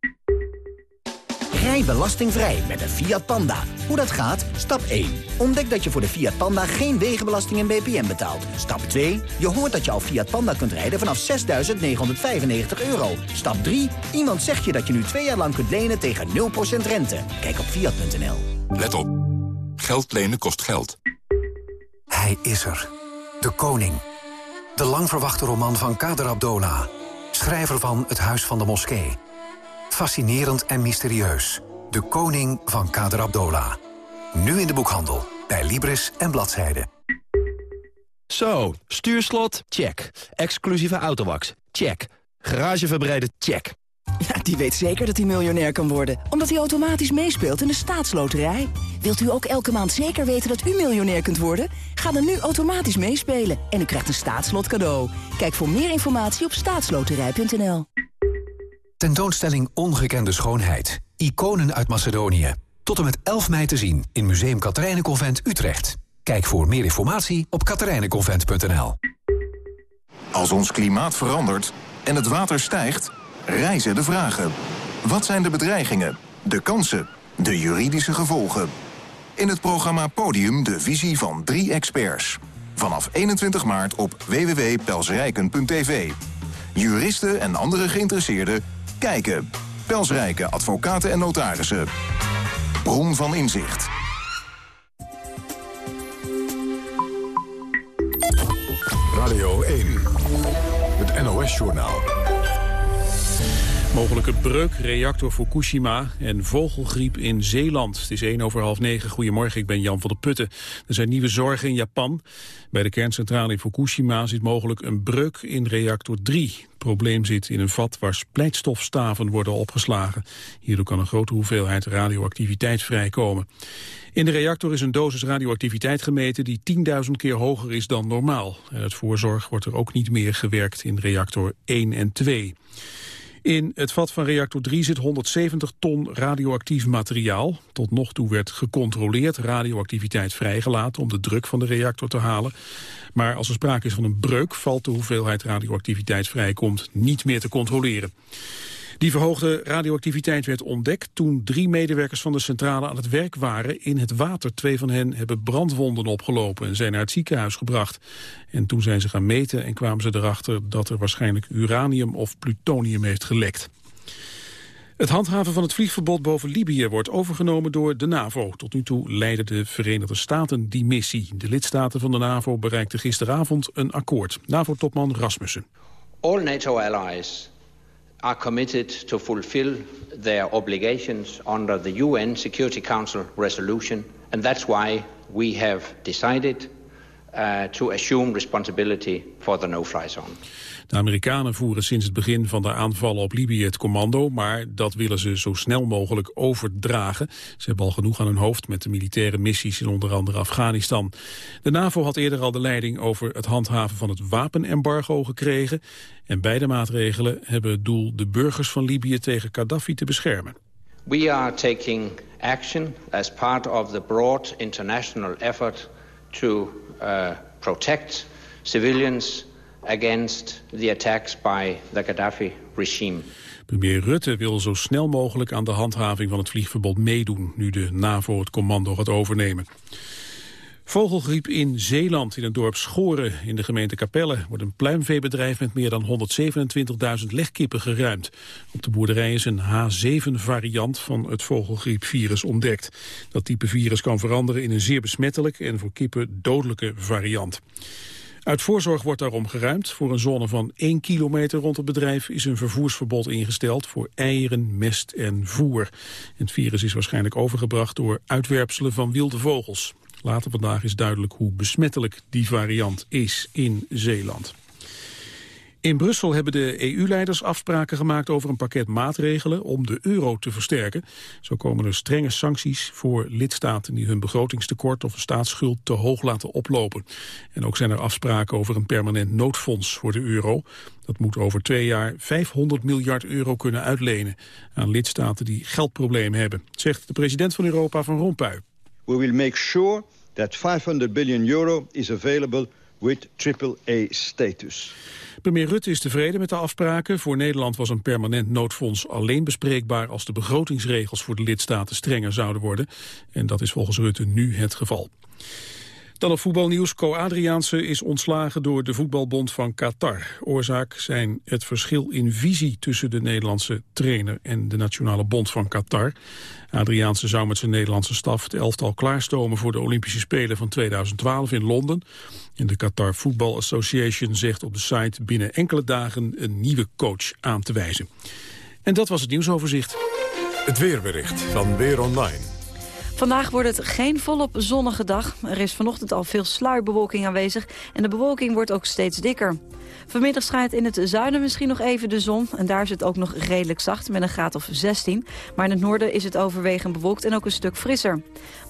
Rij belastingvrij met een Fiat Panda. Hoe dat gaat? Stap 1. Ontdek dat je voor de Fiat Panda geen wegenbelasting en BPM betaalt. Stap 2. Je hoort dat je al Fiat Panda kunt rijden vanaf 6.995 euro. Stap 3. Iemand zegt je dat je nu twee jaar lang kunt lenen tegen 0% rente. Kijk op Fiat.nl.
Let op. Geld lenen kost geld.
Hij is er. De koning. De lang verwachte roman van Kader Abdola. Schrijver van Het Huis van de Moskee. Fascinerend en mysterieus. De koning van Kader Abdola. Nu in de boekhandel. Bij Libris en Bladzijde.
Zo, stuurslot? Check. Exclusieve autowax? Check. Garage verbreiden? Check.
Ja, die weet zeker dat hij miljonair kan worden. Omdat hij automatisch meespeelt in de staatsloterij. Wilt u ook elke maand zeker weten dat u miljonair kunt worden? Ga dan nu automatisch meespelen en u krijgt een staatslot cadeau. Kijk voor meer informatie op staatsloterij.nl.
Tentoonstelling Ongekende Schoonheid. Iconen uit Macedonië. Tot en met 11 mei te zien in Museum Katerijnenconvent Utrecht. Kijk voor meer informatie op katerijnenconvent.nl.
Als ons klimaat verandert en het water stijgt, rijzen de vragen. Wat zijn de bedreigingen, de kansen, de juridische gevolgen? In het programma Podium de visie van drie experts. Vanaf 21 maart op www.pelsrijken.tv. Juristen en andere geïnteresseerden kijken. Pelsrijken, advocaten en notarissen. Bron van inzicht.
Radio 1. Het NOS-journaal.
Mogelijke breuk, reactor Fukushima en vogelgriep in Zeeland. Het is 1 over half 9. Goedemorgen, ik ben Jan van der Putten. Er zijn nieuwe zorgen in Japan. Bij de kerncentrale in Fukushima zit mogelijk een breuk in reactor 3. Probleem zit in een vat waar splijtstofstaven worden opgeslagen. Hierdoor kan een grote hoeveelheid radioactiviteit vrijkomen. In de reactor is een dosis radioactiviteit gemeten die 10.000 keer hoger is dan normaal. En uit voorzorg wordt er ook niet meer gewerkt in reactor 1 en 2. In het vat van reactor 3 zit 170 ton radioactief materiaal. Tot nog toe werd gecontroleerd radioactiviteit vrijgelaten om de druk van de reactor te halen. Maar als er sprake is van een breuk valt de hoeveelheid radioactiviteit vrijkomt niet meer te controleren. Die verhoogde radioactiviteit werd ontdekt toen drie medewerkers van de centrale aan het werk waren in het water. Twee van hen hebben brandwonden opgelopen en zijn naar het ziekenhuis gebracht. En toen zijn ze gaan meten en kwamen ze erachter dat er waarschijnlijk uranium of plutonium heeft gelekt. Het handhaven van het vliegverbod boven Libië wordt overgenomen door de NAVO. Tot nu toe leidden de Verenigde Staten die missie. De lidstaten van de NAVO bereikten gisteravond een akkoord. NAVO-topman Rasmussen.
All NATO allies are committed to fulfill their obligations under the UN Security Council resolution, and that's why we have decided uh, to assume responsibility for the no-fly zone.
De Amerikanen voeren sinds het begin van de aanvallen op Libië het commando, maar dat willen ze zo snel mogelijk overdragen. Ze hebben al genoeg aan hun hoofd met de militaire missies in onder andere Afghanistan. De NAVO had eerder al de leiding over het handhaven van het wapenembargo gekregen. En beide maatregelen hebben het doel de burgers van Libië tegen Gaddafi te beschermen.
We are taking action as part of the broad international effort to uh, protect civilians against the attacks by the Gaddafi regime.
Premier Rutte wil zo snel mogelijk aan de handhaving van het vliegverbod meedoen, nu de NAVO het commando gaat overnemen. Vogelgriep in Zeeland, in het dorp Schoren in de gemeente Capelle... wordt een pluimveebedrijf met meer dan 127.000 legkippen geruimd. Op de boerderij is een H7-variant van het vogelgriepvirus ontdekt. Dat type virus kan veranderen in een zeer besmettelijk en voor kippen dodelijke variant. Uit voorzorg wordt daarom geruimd. Voor een zone van 1 kilometer rond het bedrijf is een vervoersverbod ingesteld voor eieren, mest en voer. Het virus is waarschijnlijk overgebracht door uitwerpselen van wilde vogels. Later vandaag is duidelijk hoe besmettelijk die variant is in Zeeland. In Brussel hebben de EU-leiders afspraken gemaakt over een pakket maatregelen om de euro te versterken. Zo komen er strenge sancties voor lidstaten die hun begrotingstekort of staatsschuld te hoog laten oplopen. En ook zijn er afspraken over een permanent noodfonds voor de euro. Dat moet over twee jaar 500 miljard euro kunnen uitlenen aan lidstaten die geldproblemen hebben, zegt de president van Europa van Rompuy.
We will make sure that 500 billion euro is available with AAA status.
Premier Rutte is tevreden met de afspraken. Voor Nederland was een permanent noodfonds alleen bespreekbaar... als de begrotingsregels voor de lidstaten strenger zouden worden. En dat is volgens Rutte nu het geval. Dan op voetbalnieuws. Co Adriaanse is ontslagen door de voetbalbond van Qatar. Oorzaak zijn het verschil in visie tussen de Nederlandse trainer en de nationale bond van Qatar. Adriaanse zou met zijn Nederlandse staf het elftal klaarstomen voor de Olympische Spelen van 2012 in Londen. En de Qatar Football Association zegt op de site binnen enkele dagen een nieuwe coach aan te wijzen. En dat was het nieuwsoverzicht.
Het weerbericht van Weer Online.
Vandaag wordt het geen volop zonnige dag. Er is vanochtend al veel sluierbewolking aanwezig en de bewolking wordt ook steeds dikker. Vanmiddag schijnt in het zuiden misschien nog even de zon. En daar is het ook nog redelijk zacht met een graad of 16. Maar in het noorden is het overwegend bewolkt en ook een stuk frisser.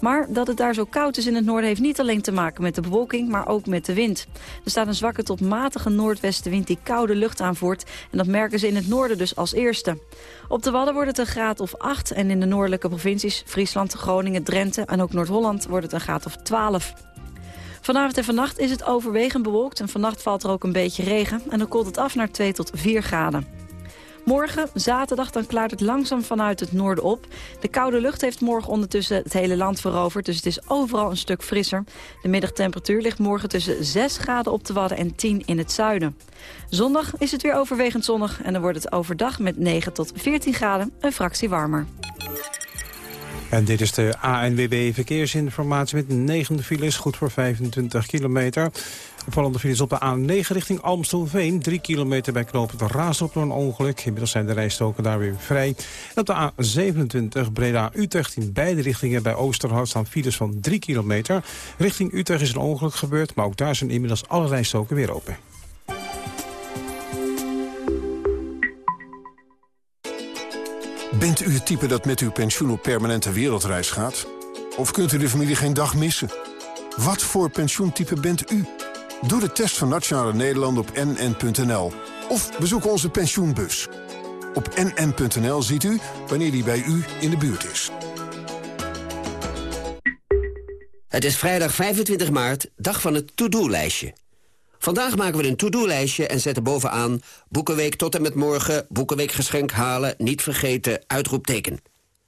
Maar dat het daar zo koud is in het noorden heeft niet alleen te maken met de bewolking, maar ook met de wind. Er staat een zwakke tot matige noordwestenwind die koude lucht aanvoert. En dat merken ze in het noorden dus als eerste. Op de Wadden wordt het een graad of 8 en in de noordelijke provincies Friesland, Groningen, Drenthe en ook Noord-Holland wordt het een graad of 12. Vanavond en vannacht is het overwegend bewolkt en vannacht valt er ook een beetje regen. En dan koelt het af naar 2 tot 4 graden. Morgen, zaterdag, dan klaart het langzaam vanuit het noorden op. De koude lucht heeft morgen ondertussen het hele land veroverd... dus het is overal een stuk frisser. De middagtemperatuur ligt morgen tussen 6 graden op de Wadden en 10 in het zuiden. Zondag is het weer overwegend zonnig... en dan wordt het overdag met 9 tot 14 graden een fractie warmer.
En dit is de ANWB Verkeersinformatie met 9 files, goed voor 25 kilometer. Opvallende files op de A9 richting Almstelveen. 3 kilometer bij knooppunt Raas op door een ongeluk. Inmiddels zijn de rijstoken daar weer vrij. En op de A27 Breda-Utrecht in beide richtingen bij Oosterhout staan files van 3 kilometer. Richting Utrecht is een ongeluk gebeurd, maar ook daar zijn inmiddels alle rijstoken weer open.
Bent u het type dat met uw pensioen op permanente wereldreis gaat? Of kunt u de familie geen dag missen? Wat voor pensioentype bent u? Doe de test van Nationale Nederland op nn.nl. Of bezoek onze pensioenbus. Op nn.nl ziet u wanneer die bij u in de buurt is.
Het is vrijdag 25 maart, dag van het to-do-lijstje. Vandaag maken we een to-do-lijstje en zetten bovenaan... Boekenweek tot en met morgen, Boekenweekgeschenk halen... niet vergeten, uitroepteken.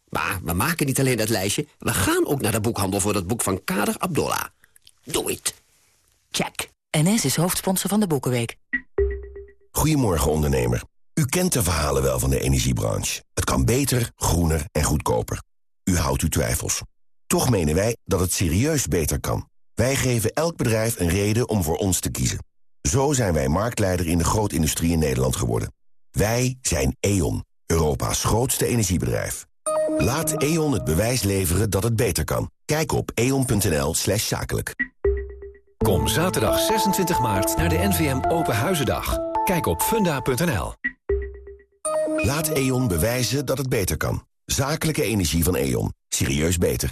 Maar we maken niet alleen dat lijstje... we gaan ook naar de boekhandel voor dat boek van Kader Abdollah. Doe it. Check.
NS is hoofdsponsor van de Boekenweek.
Goedemorgen ondernemer. U kent de verhalen wel van de energiebranche. Het kan beter, groener en goedkoper. U houdt uw twijfels. Toch menen wij dat het serieus beter kan. Wij geven elk bedrijf een reden om voor ons te kiezen. Zo zijn wij marktleider in de grootindustrie in Nederland geworden. Wij zijn E.ON, Europa's grootste energiebedrijf. Laat E.ON het bewijs leveren dat het beter kan. Kijk op eon.nl slash zakelijk.
Kom zaterdag 26 maart naar de NVM Open Huizendag. Kijk op funda.nl.
Laat E.ON bewijzen dat het beter kan. Zakelijke energie van E.ON. Serieus beter.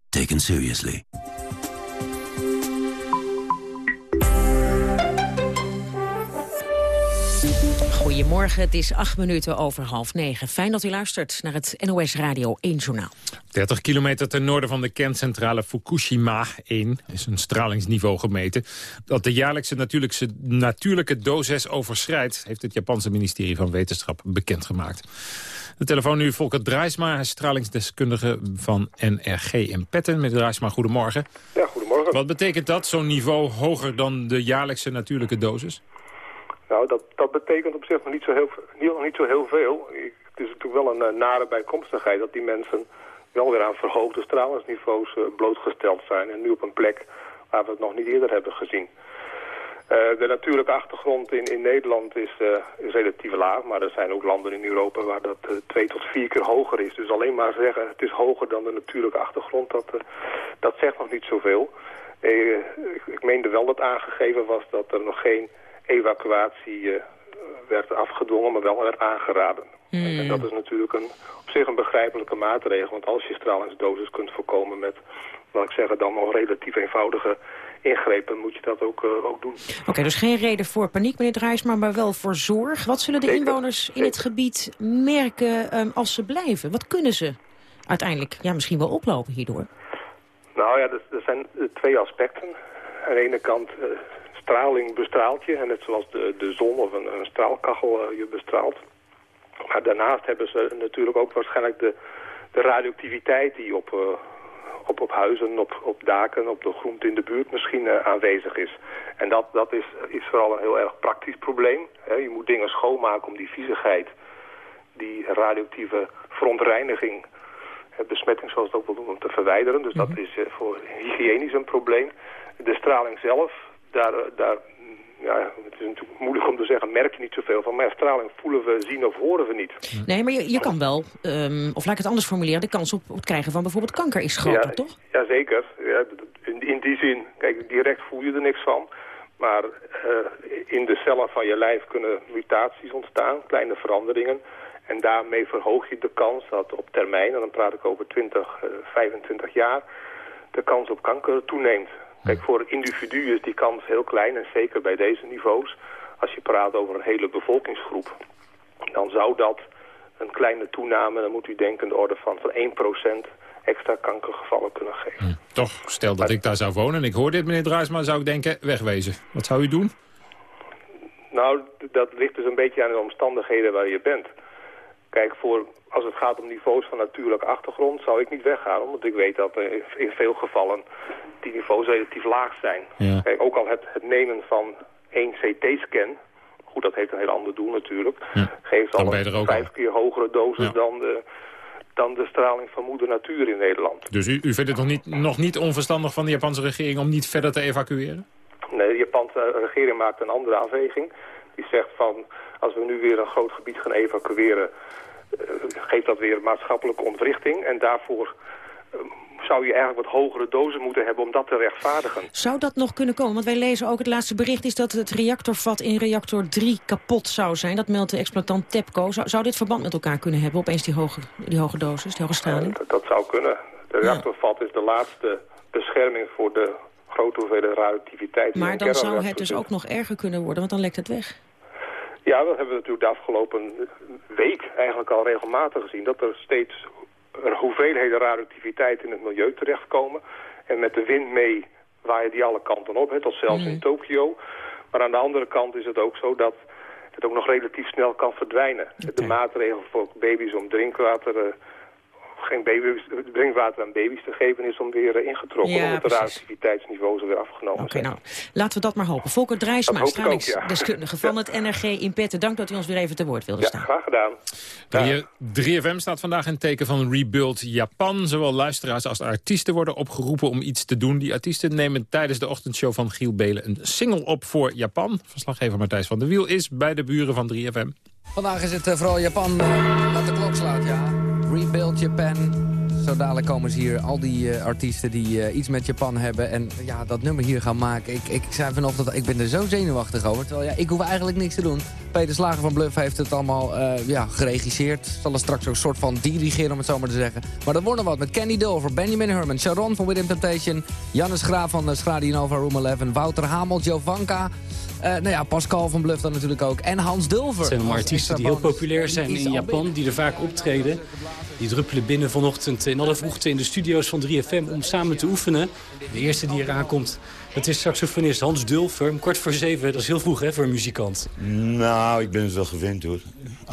taken seriously.
Goedemorgen, het is acht minuten over half negen. Fijn dat u luistert naar het NOS Radio 1 Journaal.
30 kilometer ten noorden van de kerncentrale Fukushima 1 is een stralingsniveau gemeten. Dat de jaarlijkse natuurlijke, natuurlijke dosis overschrijdt... heeft het Japanse ministerie van Wetenschap bekendgemaakt. De telefoon nu Volker Draaisma, stralingsdeskundige van NRG in Petten. Meneer Draaisma, goedemorgen.
Ja, goedemorgen.
Wat betekent dat, zo'n niveau hoger dan de jaarlijkse natuurlijke dosis?
Nou, dat, dat betekent op zich nog niet zo heel, niet, niet zo heel veel. Het is natuurlijk wel een uh, nare bijkomstigheid dat die mensen wel weer aan verhoogde stralingsniveaus uh, blootgesteld zijn. En nu op een plek waar we het nog niet eerder hebben gezien. Uh, de natuurlijke achtergrond in, in Nederland is, uh, is relatief laag, maar er zijn ook landen in Europa waar dat uh, twee tot vier keer hoger is. Dus alleen maar zeggen het is hoger dan de natuurlijke achtergrond, dat, dat zegt nog niet zoveel. Ik, ik meende wel dat aangegeven was dat er nog geen evacuatie werd afgedwongen, maar wel werd aangeraden. Mm. En dat is natuurlijk een, op zich een begrijpelijke maatregel, want als je stralingsdosis kunt voorkomen met, laat ik zeggen, dan nog relatief eenvoudige ingrepen, moet je dat ook, uh, ook doen.
Oké, dus geen reden voor paniek, meneer Drijsma, maar wel voor zorg. Wat zullen de inwoners in het gebied merken um, als ze blijven? Wat kunnen ze uiteindelijk ja, misschien wel oplopen hierdoor?
Nou ja, er, er zijn twee aspecten. Aan de ene kant uh, straling bestraalt je, en net zoals de, de zon of een, een straalkachel uh, je bestraalt. Maar daarnaast hebben ze natuurlijk ook waarschijnlijk de, de radioactiviteit die op op, op huizen, op, op daken, op de grond in de buurt misschien uh, aanwezig is. En dat, dat is, is vooral een heel erg praktisch probleem. Hè. Je moet dingen schoonmaken om die viezigheid, die radioactieve verontreiniging, besmetting zoals het ook wel doen, te verwijderen. Dus dat is uh, voor hygiënisch een probleem. De straling zelf, daar, daar ja, het is natuurlijk moeilijk om te zeggen, merk je niet zoveel van. Maar straling voelen we, zien of horen we niet.
Nee, maar je, je kan wel, um, of laat ik het anders formuleren... de kans op het krijgen van bijvoorbeeld kanker is groter,
ja,
toch?
Jazeker. Ja, in, in die zin, kijk, direct voel je er niks van. Maar uh, in de cellen van je lijf kunnen mutaties ontstaan, kleine veranderingen. En daarmee verhoog je de kans dat op termijn, en dan praat ik over 20, uh, 25 jaar... de kans op kanker toeneemt. Kijk, voor een individu is die kans heel klein en zeker bij deze niveaus. Als je praat over een hele bevolkingsgroep, dan zou dat een kleine toename, dan moet u denken de orde van, van 1% extra kankergevallen kunnen geven.
Hm. Toch, stel dat ik daar zou wonen en ik hoor dit, meneer Draaisma, zou ik denken, wegwezen. Wat zou u doen?
Nou, dat ligt dus een beetje aan de omstandigheden waar je bent. Kijk, voor, als het gaat om niveaus van natuurlijke achtergrond zou ik niet weggaan. Omdat ik weet dat er in veel gevallen die niveaus relatief laag zijn.
Ja.
Kijk, ook al het, het nemen van één CT-scan, goed dat heeft een heel ander doel natuurlijk,
Ja.
geeft al vijf
al.
keer hogere dosis
Ja.
dan, de, dan de straling van moeder natuur in Nederland.
Dus u, u vindt het nog niet, nog niet onverstandig van de Japanse regering om niet verder te evacueren?
Nee, de Japanse regering maakt een andere afweging. Die zegt van, als we nu weer een groot gebied gaan evacueren, eh, geeft dat weer maatschappelijke ontwrichting. En daarvoor eh, zou je eigenlijk wat hogere dozen moeten hebben om dat te rechtvaardigen.
Zou dat nog kunnen komen? Want wij lezen ook het laatste bericht is dat het reactorvat in reactor 3 kapot zou zijn. Dat meldt de exploitant TEPCO. Zou, zou dit verband met elkaar kunnen hebben, opeens die hoge, die hoge dosis, die hoge straling?
Dat, dat zou kunnen. De reactorvat is de laatste bescherming voor de grote hoeveelheid radioactiviteit.
Maar dan zou het dus ook nog erger kunnen worden, want dan lekt het weg.
Ja, dat hebben we natuurlijk de afgelopen week eigenlijk al regelmatig gezien. Dat er steeds een hoeveelheden radioactiviteit in het milieu terechtkomen. En met de wind mee waaien die alle kanten op, hè, tot zelfs in Tokio. Maar aan de andere kant is het ook zo dat het ook nog relatief snel kan verdwijnen. De maatregel voor baby's om drinkwater... geen baby's, drinkwater aan baby's te geven is om weer eh, ingetrokken.
Ja,
omdat de radioactiviteitsniveaus er weer afgenomen
Oké,
zijn.
nou, laten we dat maar hopen. Volker Drijsma,
Dat ja.
stralingsdeskundige van het NRG in Petten. Dank dat u ons weer even te woord wilde staan.
Graag gedaan.
3FM staat vandaag in het teken van Rebuild Japan. Zowel luisteraars als artiesten worden opgeroepen om iets te doen. Die artiesten nemen tijdens de ochtendshow van Giel Belen een single op voor Japan. Verslaggever Matthijs van der Wiel is bij de buren van 3FM.
Vandaag is het eh, vooral Japan eh, wat de klok slaat, ja. Rebuild Japan. Zo dadelijk komen ze hier, al die eh, artiesten die eh, iets met Japan hebben... en ja, dat nummer hier gaan maken. Ik, ik zei vanochtend, ik ben er zo zenuwachtig over. Terwijl ja, ik hoef eigenlijk niks te doen. Peter Slager van Bluff heeft het allemaal eh, ja, geregisseerd. Zal er straks ook een soort van dirigeren, om het zo maar te zeggen. Maar dat wordt nog wat met Kenny Dulver, Benjamin Herman... Sharon van Within Temptation, Jannes Graaf van uh, Schradinova Room 11... Wouter Hamel, Jovanka... Eh nou ja, Pascal van Bluff dan natuurlijk ook. En Hans Dulver.
Het zijn allemaal artiesten die heel populair zijn in Japan, die er vaak optreden. Die druppelen binnen vanochtend in alle vroegte in de studio's van 3FM om samen te oefenen. De eerste die eraan komt, dat is saxofonist Hans Dulfer. Kwart voor zeven, dat is heel vroeg hè, voor een muzikant.
Nou, ik ben het wel gewend hoor.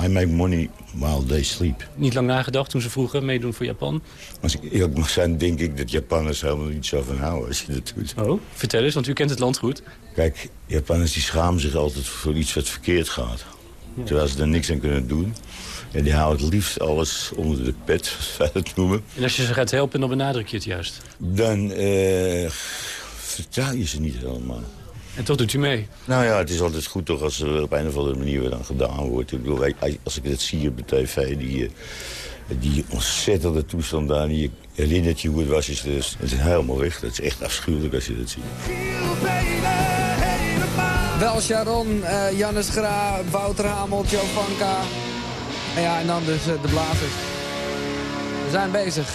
I make money while they sleep.
Niet lang nagedacht toen ze vroegen meedoen voor Japan.
Als ik eerlijk mag zijn, denk ik dat Japanners helemaal niet zo van houden als je dat doet.
Oh, vertel eens, want u kent het land goed.
Kijk, Japanners die schamen zich altijd voor iets wat verkeerd gaat. Terwijl ze er niks aan kunnen doen. En die houden het liefst alles onder de pet, zoals wij dat noemen.
En als je ze gaat helpen, dan benadruk je het juist.
Dan eh, vertel je ze niet helemaal.
En toch doet u mee.
Nou ja, het is altijd goed toch als er op een of andere manier weer aan gedaan wordt. Ik bedoel, als ik het zie op de tv, die, eh, die ontzettende toestand daar... die je herinnert je hoe het was, is, dus, het is helemaal weg. Dat is echt afschuwelijk als je dat ziet.
Wel Sharon, eh Jannes Gra, Wouter Hamel, Jovanka. En ja, en dan dus eh, de blazers. We zijn bezig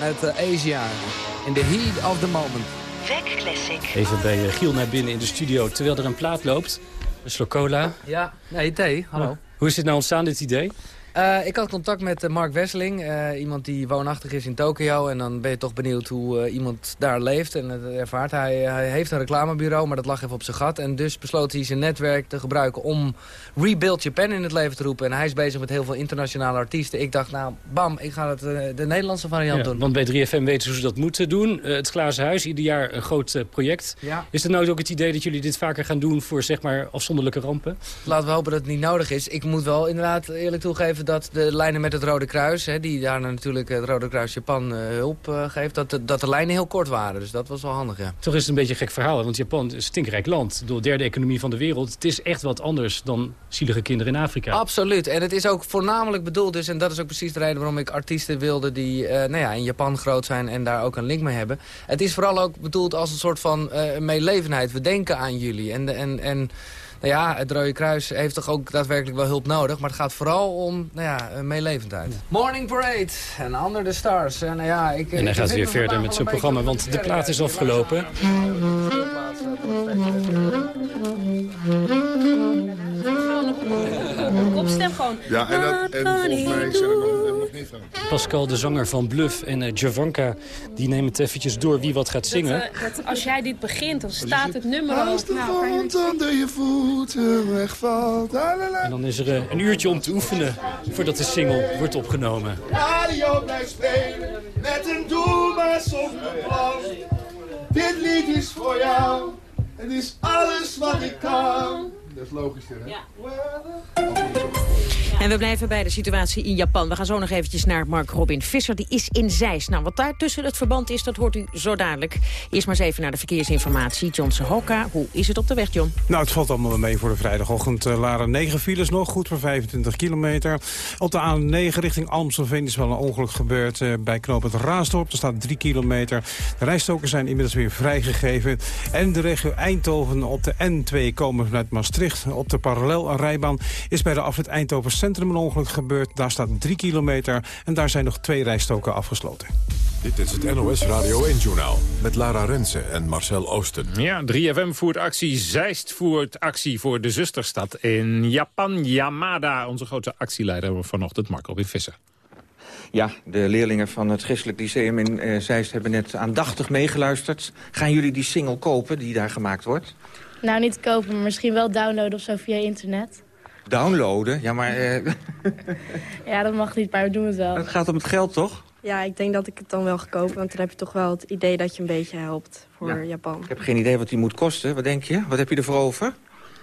met Asia. In the heat of the moment.
Wek Classic.
Even bij eh, Giel naar binnen in de studio, terwijl er een plaat loopt. Een slok cola.
Ja, nee, thee. Hallo.
Hoe is dit nou ontstaan, dit idee?
Uh, ik had contact met uh, Mark Wesseling, uh, iemand die woonachtig is in Tokio. En dan ben je toch benieuwd hoe iemand daar leeft en het ervaart. Hij, hij, heeft een reclamebureau, maar dat lag even op zijn gat. En dus besloot hij zijn netwerk te gebruiken om Rebuild Japan in het leven te roepen. En hij is bezig met heel veel internationale artiesten. Ik dacht, nou, bam, ik ga het, de Nederlandse variant
ja,
doen.
Want bij 3FM weten ze hoe ze dat moeten doen. het Glazen Huis, ieder jaar een groot project.
Ja.
Is het nou ook het idee dat jullie dit vaker gaan doen voor zeg maar afzonderlijke rampen?
Laten we hopen dat het niet nodig is. Ik moet wel inderdaad eerlijk toegeven dat de lijnen met het Rode Kruis... Hè, die daar natuurlijk het Rode Kruis Japan uh, hulp uh, geeft... Dat de, dat de lijnen heel kort waren. Dus dat was wel handig, ja.
Toch is het een beetje een gek verhaal, want Japan is een stinkrijk land. De derde economie van de wereld. Het is echt wat anders dan zielige kinderen in Afrika.
Absoluut. En het is ook voornamelijk bedoeld dus... en dat is ook precies de reden waarom ik artiesten wilde... die uh, nou ja, in Japan groot zijn en daar ook een link mee hebben. Het is vooral ook bedoeld als een soort van meelevendheid. We denken aan jullie. En, en, en nou ja, het Rode Kruis heeft toch ook daadwerkelijk wel hulp nodig. Maar het gaat vooral om nou ja, meelevendheid. Morning Parade en Under the Stars. En, nou ja, ik,
en hij gaat weer verder met zijn programma, want de plaat is afgelopen.
Kopstem gewoon.
Ja, en, dat, en volgens mij zijn er nog.
Pascal, de zanger van Bluff en uh, Javanka, die nemen het eventjes door wie wat gaat zingen.
Dat, uh, dat als jij dit begint, dan staat het nummer al.
Als de grond onder je voeten wegvalt.
En dan is er uh, een uurtje om te oefenen voordat de single wordt opgenomen.
Radio blijft spelen, met een doel maar zonder plan. Dit lied is voor jou, het is alles wat ik kan. Dat is logisch, hè? Ja.
En we blijven bij de situatie in Japan. We gaan zo nog eventjes naar Mark Robin Visser. Die is in Zeist. Nou, wat daar tussen het verband is, dat hoort u zo dadelijk. Eerst maar eens even naar de verkeersinformatie. John Sehoka, hoe is het op de weg, John?
Nou, het valt allemaal mee voor de vrijdagochtend. Uh, Lara 9 files nog, goed voor 25 kilometer. Op de A9 richting Amstelveen is wel een ongeluk gebeurd. Uh, bij knoop het Raasdorp, er staat 3 kilometer. De rijstokers zijn inmiddels weer vrijgegeven. En de regio Eindhoven op de N2 komen vanuit Maastricht. Op de parallelrijbaan is bij de afrit Eindhoven Centrum een ongeluk gebeurd. Daar staat 3 kilometer en daar zijn nog twee rijstoken afgesloten.
Dit is het NOS Radio 1-journaal met Lara Rensen en Marcel Oosten.
Ja, 3FM voert actie. Zeist voert actie voor de zusterstad in Japan. Yamada, onze grote actieleider vanochtend, Marco Robin Visser.
Ja, de leerlingen van het Christelijk Lyceum in uh, Zeist hebben net aandachtig meegeluisterd. Gaan jullie die single kopen die daar gemaakt wordt?
Nou, niet kopen, maar misschien wel downloaden of zo via internet.
Downloaden? Ja, maar... Uh...
ja, dat mag niet, maar we doen het wel.
Het gaat om het geld, toch?
Ja, ik denk dat ik het dan wel ga kopen. Want dan heb je toch wel het idee dat je een beetje helpt voor
ja.
Japan.
Ik heb geen idee wat die moet kosten. Wat denk je? Wat heb je ervoor over?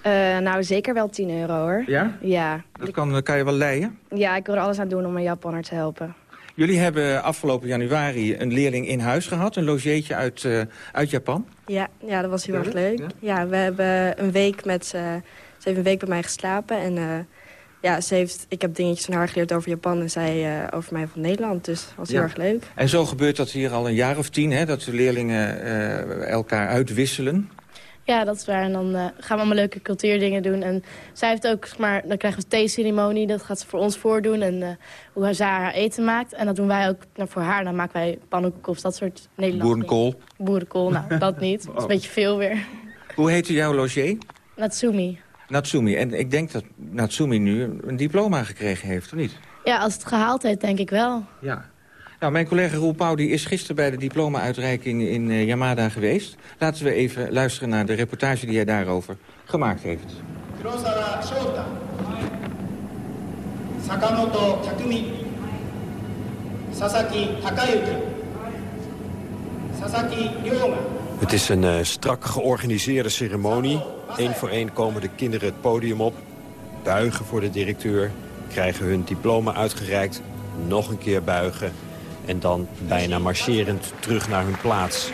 Uh, nou, zeker wel 10 euro, hoor.
Ja?
Ja.
Dat kan, kan je wel leien?
Ja, ik wil er alles aan doen om een Japanner te helpen.
Jullie hebben afgelopen januari een leerling in huis gehad. Een logeetje uit, uh, uit Japan.
Ja, ja, dat was heel erg leuk. Ja? ja, we hebben een week met ze... Ze heeft een week bij mij geslapen en... Uh, ja, ze heeft, ik heb dingetjes van haar geleerd over Japan en zij uh, over mij van Nederland. Dus dat was ja. heel erg leuk.
En zo gebeurt dat hier al een jaar of tien, hè? Dat de leerlingen uh, elkaar uitwisselen.
Ja, dat is waar. En dan uh, gaan we allemaal leuke cultuurdingen doen. En zij heeft ook, maar dan krijgen we een theeceremonie. Dat gaat ze voor ons voordoen. En uh, hoe zij haar eten maakt. En dat doen wij ook nou, voor haar. Dan maken wij pannenkoeken of dat soort Nederlandse
Boerenkool?
Dingen. Boerenkool, nou, dat niet. Dat is een beetje veel weer.
Hoe heet jouw logé?
Natsumi.
Natsumi. En ik denk dat Natsumi nu een diploma gekregen heeft, of niet?
Ja, als het gehaald heeft, denk ik wel.
Ja. Nou, mijn collega Roel Pauw die is gisteren bij de diploma-uitreiking in uh, Yamada geweest. Laten we even luisteren naar de reportage die hij daarover gemaakt heeft.
Kurosawa Shota. Sakamoto Takumi. Sasaki Takayuki. Sasaki Ryoma.
Het is een uh, strak georganiseerde ceremonie. Eén voor één komen de kinderen het podium op, buigen voor de directeur, krijgen hun diploma uitgereikt, nog een keer buigen en dan bijna marcherend terug naar hun plaats.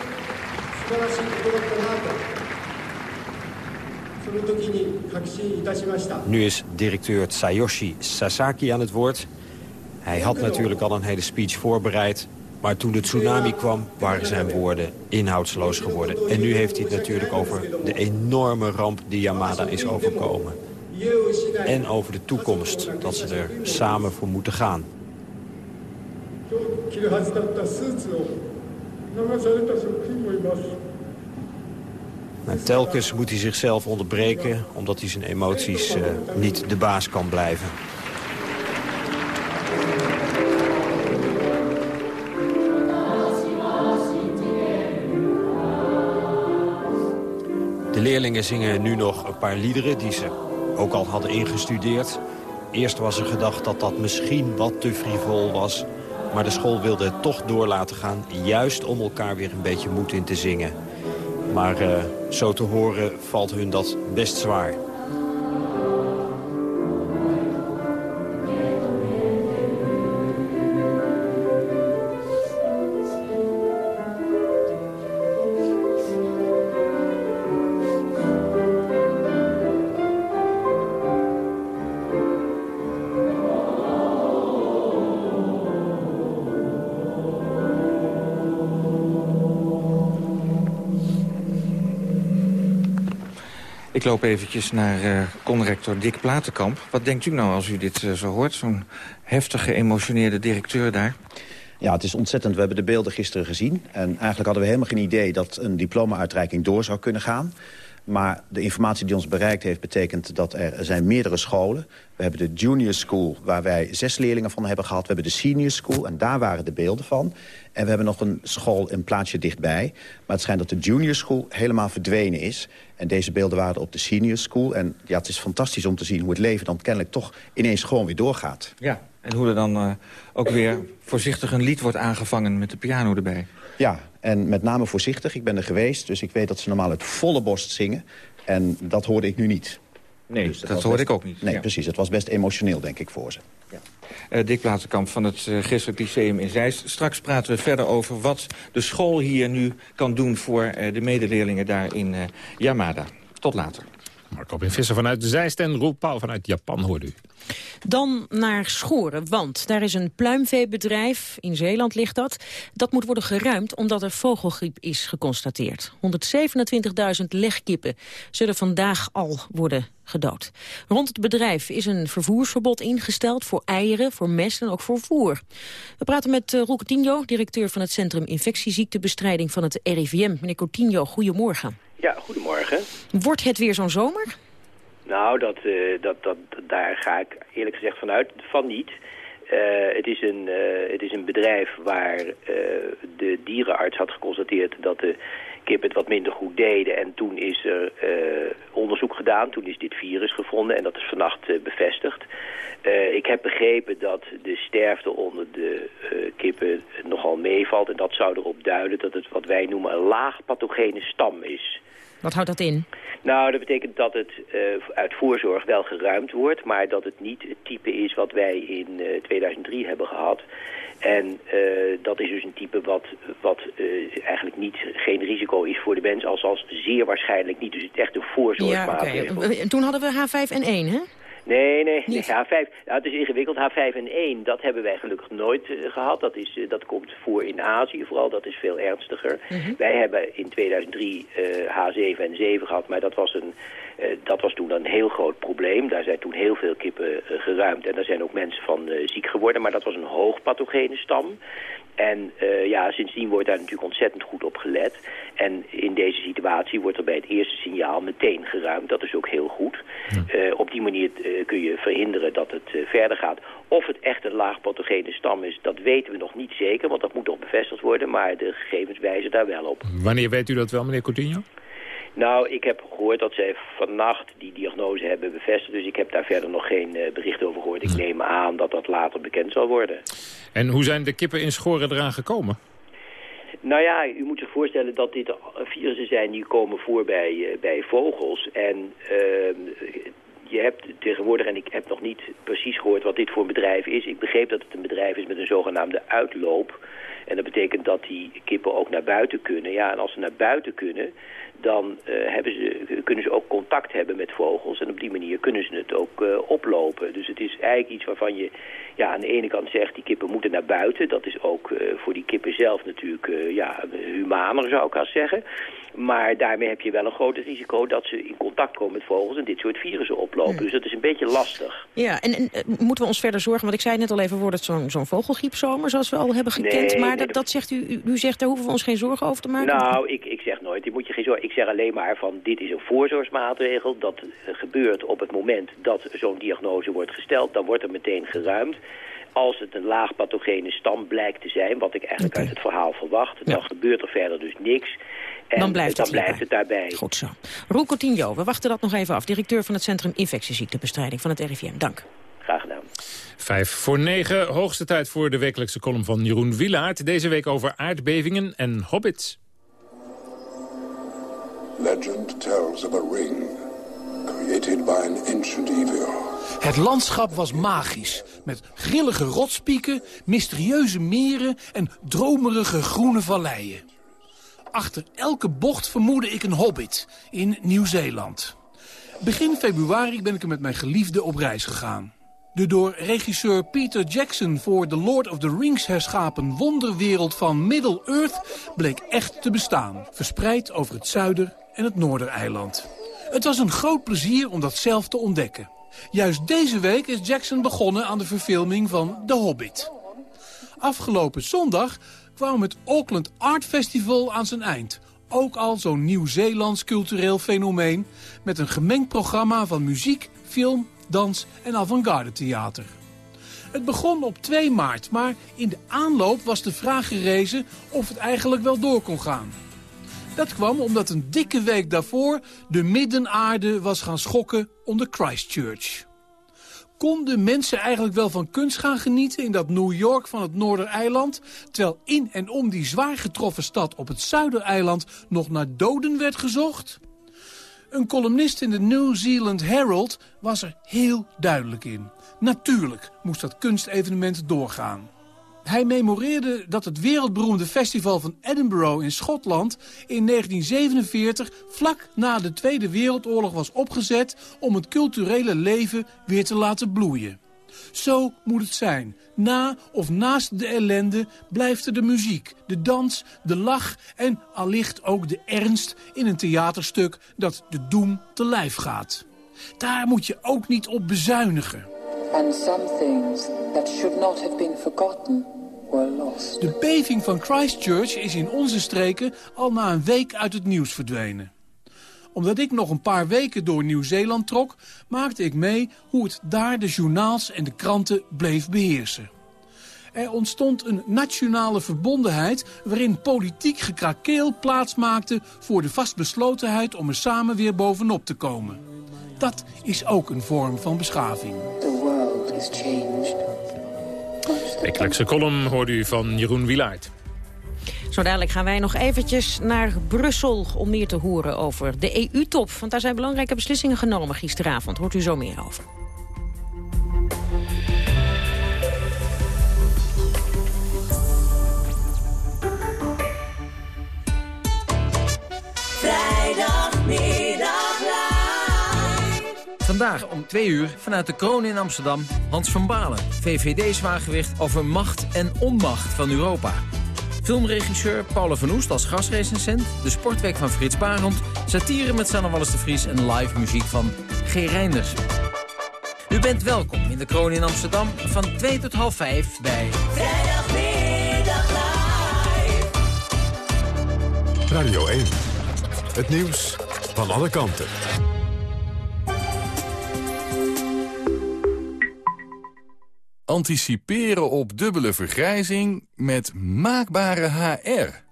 Nu is directeur Tsayoshi Sasaki aan het woord. Hij had natuurlijk al een hele speech voorbereid... Maar toen de tsunami kwam, waren zijn woorden inhoudsloos geworden. En nu heeft hij het natuurlijk over de enorme ramp die Yamada is overkomen. En over de toekomst, dat ze er samen voor moeten gaan. Telkens moet hij zichzelf onderbreken... omdat hij zijn emoties uh, niet de baas kan blijven. Leerlingen zingen nu nog een paar liederen die ze ook al hadden ingestudeerd. Eerst was er gedacht dat dat misschien wat te frivol was. Maar de school wilde het toch door laten gaan. Juist om elkaar weer een beetje moed in te zingen. Maar uh, zo te horen valt hun dat best zwaar.
Loop eventjes naar uh, conrector Dick Platenkamp. Wat denkt u nou als u dit uh, zo hoort? Zo'n heftig geëmotioneerde directeur daar.
Ja, het is ontzettend. We hebben de beelden gisteren gezien. En eigenlijk hadden we helemaal geen idee dat een diploma-uitreiking door zou kunnen gaan. Maar de informatie die ons bereikt heeft betekent dat er, zijn meerdere scholen. We hebben de junior school waar wij zes leerlingen van hebben gehad. We hebben de senior school en daar waren de beelden van. En we hebben nog een school een plaatsje dichtbij. Maar het schijnt dat de junior school helemaal verdwenen is. En deze beelden waren op de senior school. En ja, het is fantastisch om te zien hoe het leven dan kennelijk toch ineens gewoon weer doorgaat.
Ja, en hoe er dan uh, ook weer voorzichtig een lied wordt aangevangen met de piano erbij.
Ja, en met name voorzichtig. Ik ben er geweest, dus ik weet dat ze normaal het volle borst zingen. En dat hoorde ik nu niet.
Nee, dus dat, dat hoorde ik ook niet.
Nee,
ja.
precies. Het was best emotioneel, denk ik, voor ze.
Ja. Uh, Dick Platenkamp van het uh, Lyceum in Zeist. Straks praten we verder over wat de school hier nu kan doen... voor uh, de medeleerlingen daar in Yamada. Tot later.
Marco bin Visser vanuit de Zeist en Roel vanuit Japan, hoorde u.
Dan naar Schoren, want daar is een pluimveebedrijf, in Zeeland ligt dat. Dat moet worden geruimd omdat er vogelgriep is geconstateerd. 127.000 legkippen zullen vandaag al worden gedood. Rond het bedrijf is een vervoersverbod ingesteld voor eieren, voor mest en ook voor voer. We praten met uh, Roel directeur van het Centrum Infectieziektebestrijding van het RIVM. Meneer Coutinho, goedemorgen.
Ja, goedemorgen.
Wordt het weer zo'n zomer?
Nou, dat, uh, dat, dat, daar ga ik eerlijk gezegd vanuit van niet. Uh, het, is een, uh, het is een bedrijf waar de dierenarts had geconstateerd dat de kippen het wat minder goed deden. En toen is er onderzoek gedaan, toen is dit virus gevonden en dat is vannacht bevestigd. ik heb begrepen dat de sterfte onder de kippen nogal meevalt. En dat zou erop duiden dat het wat wij noemen een laag pathogene stam is.
Wat houdt dat in?
Nou, dat betekent dat het uh, uit voorzorg wel geruimd wordt... maar dat het niet het type is wat wij in uh, 2003 hebben gehad. En uh, dat is dus een type wat, wat eigenlijk niet, geen risico is voor de mens... als, als zeer waarschijnlijk niet. Dus het is echt een voorzorgsmaatregel.
Ja, okay. Toen hadden we H5N1, hè?
Nee, nee, nee H5, ja, het is ingewikkeld. H5N1, dat hebben wij gelukkig nooit uh, gehad. Dat, is, uh, dat komt voor in Azië vooral, dat is veel ernstiger. Mm -hmm. Wij hebben in 2003 uh, H7 en 7 gehad, maar dat was, een, dat was toen een heel groot probleem. Daar zijn toen heel veel kippen geruimd en daar zijn ook mensen van ziek geworden. Maar dat was een hoogpathogene stam. En uh, ja, sindsdien wordt daar natuurlijk ontzettend goed op gelet. En in deze situatie wordt er bij het eerste signaal meteen geruimd. Dat is ook heel goed. Ja. Uh, op die manier uh, kun je verhinderen dat het verder gaat. Of het echt een laag pathogene stam is, dat weten we nog niet zeker. Want dat moet nog bevestigd worden. Maar de gegevens wijzen daar wel op.
Wanneer weet u dat wel, meneer Coutinho?
Nou, ik heb gehoord dat zij vannacht die diagnose hebben bevestigd. Dus ik heb daar verder nog geen uh, bericht over gehoord. Ik neem aan dat dat later bekend zal worden.
En hoe zijn de kippen in Schoren eraan gekomen?
Nou ja, u moet zich voorstellen dat dit virussen zijn die komen voor bij, uh, bij vogels. En uh, je hebt tegenwoordig, en ik heb nog niet precies gehoord wat dit voor een bedrijf is. Ik begreep dat het een bedrijf is met een zogenaamde uitloop. En dat betekent dat die kippen ook naar buiten kunnen. Ja, en als ze naar buiten kunnen, dan uh, hebben ze, kunnen ze ook contact hebben met vogels. En op die manier kunnen ze het ook uh, oplopen. Dus het is eigenlijk iets waarvan je ja, aan de ene kant zegt... die kippen moeten naar buiten. Dat is ook uh, voor die kippen zelf natuurlijk ja, humaner, zou ik haast zeggen. Maar daarmee heb je wel een groot risico dat ze in contact komen met vogels... en dit soort virussen oplopen. Ja. Dus dat is een beetje lastig.
Ja, en, en moeten we ons verder zorgen... want ik zei net al even, wordt het zo'n zo'n vogelgriepzomer... zoals we al hebben gekend.
Nee,
maar
nee,
dat, dat zegt u, u zegt, daar hoeven we ons geen zorgen over te maken?
Nou, ik, ik zeg nooit, die moet je geen zorgen. Ik zeg alleen maar van, dit is een voorzorgsmaatregel. Dat eh, gebeurt op het moment dat zo'n diagnose wordt gesteld. Dan wordt er meteen geruimd. Als het een laag pathogene stam blijkt te zijn, wat ik eigenlijk uit het verhaal verwacht, dan gebeurt er verder dus niks. En
Dan blijft
dan
het
blijft het daarbij.
Goed zo. Roel Coutinho, we wachten dat nog even af. Directeur van het Centrum Infectieziektebestrijding van het RIVM. Dank.
Graag gedaan.
Vijf voor negen, hoogste tijd voor de wekelijkse column van Jeroen Wielaert. Deze week over aardbevingen en hobbits.
Legend tells of a ring created by an ancient evil.
Het landschap was magisch, met grillige rotspieken, mysterieuze meren en dromerige groene valleien. Achter elke bocht vermoedde ik een hobbit in Nieuw-Zeeland. Begin februari ben ik er met mijn geliefde op reis gegaan. De door regisseur Peter Jackson voor The Lord of the Rings herschapen wonderwereld van Middle-earth bleek echt te bestaan. Verspreid over het zuider- en het noordereiland. Het was een groot plezier om dat zelf te ontdekken. Juist deze week is Jackson begonnen aan de verfilming van The Hobbit. Afgelopen zondag kwam het Auckland Art Festival aan zijn eind. Ook al zo'n Nieuw-Zeelands cultureel fenomeen... met een gemengd programma van muziek, film, dans en avant-garde theater. Het begon op 2 maart, maar in de aanloop was de vraag gerezen of het eigenlijk wel door kon gaan. Dat kwam omdat een dikke week daarvoor de middenaarde was gaan schokken onder Christchurch. Konden mensen eigenlijk wel van kunst gaan genieten in dat New York van het Noordereiland... terwijl in en om die zwaar getroffen stad op het Zuidereiland nog naar doden werd gezocht? Een columnist in de New Zealand Herald was er heel duidelijk in. Natuurlijk moest dat kunstevenement doorgaan. Hij memoreerde dat het wereldberoemde festival van Edinburgh in Schotland in 1947 vlak na de Tweede Wereldoorlog was opgezet om het culturele leven weer te laten bloeien. Zo moet het zijn. Na of naast de ellende blijft er de muziek, de dans, de lach en allicht ook de ernst in een theaterstuk dat de doem te lijf gaat. Daar moet je ook niet op bezuinigen.
And some things that should not have.
De beving van Christchurch is in onze streken al na een week uit het nieuws verdwenen. Omdat ik nog een paar weken door Nieuw-Zeeland trok... maakte ik mee hoe het daar de journaals en de kranten bleef beheersen. Er ontstond een nationale verbondenheid... waarin politiek gekrakeel plaatsmaakte voor de vastbeslotenheid... om er samen weer bovenop te komen. Dat is ook een vorm van beschaving.
The world is changed.
Wekelijkse column hoorde u van Jeroen Wielaert.
Zo dadelijk gaan wij nog eventjes naar Brussel om meer te horen over de EU-top. Want daar zijn belangrijke beslissingen genomen gisteravond. Hoort u zo meer over.
Vandaag om twee uur vanuit de kroon in Amsterdam... Hans van Balen, VVD-zwaargewicht over macht en onmacht van Europa. Filmregisseur Paula van Oest als gastrecensent... de sportweek van Frits Barend... satire met Sanne Wallis de Vries en live muziek van G. Reinders. U bent welkom in de kroon in Amsterdam van 2 tot half 5 bij... Vrijdagmiddag
Radio 1. Het nieuws van alle kanten.
Anticiperen op dubbele vergrijzing met maakbare HR.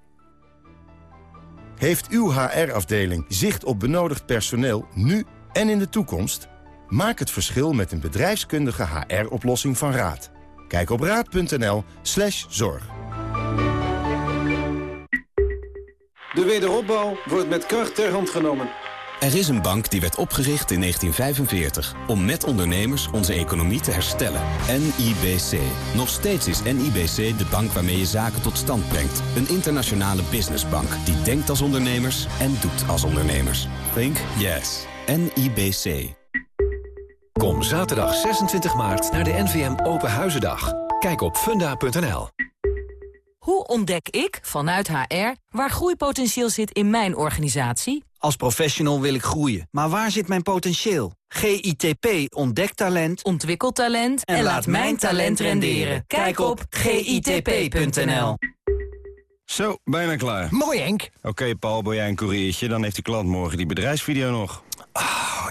Heeft uw HR-afdeling zicht op benodigd personeel nu en in de toekomst? Maak het verschil met een bedrijfskundige HR-oplossing van Raad. Kijk op raad.nl slash zorg.
De wederopbouw wordt met kracht ter hand genomen.
Er is een bank die werd opgericht in 1945 om met ondernemers onze economie te herstellen. NIBC. Nog steeds is NIBC de bank waarmee je zaken tot stand brengt. Een internationale businessbank die denkt als ondernemers en doet als ondernemers. Think yes. NIBC.
Kom zaterdag 26 maart naar de NVM Open Huizendag. Kijk op funda.nl.
Hoe ontdek ik, vanuit HR, waar groeipotentieel zit in mijn organisatie?
Als professional wil ik groeien, maar waar zit mijn potentieel? GITP ontdekt talent,
ontwikkelt talent
en, laat mijn talent renderen. Kijk op gitp.nl.
Zo, bijna klaar.
Mooi, Henk.
Oké, Paul, ben jij een koeriertje? Dan heeft de klant morgen die bedrijfsvideo nog.
Oh,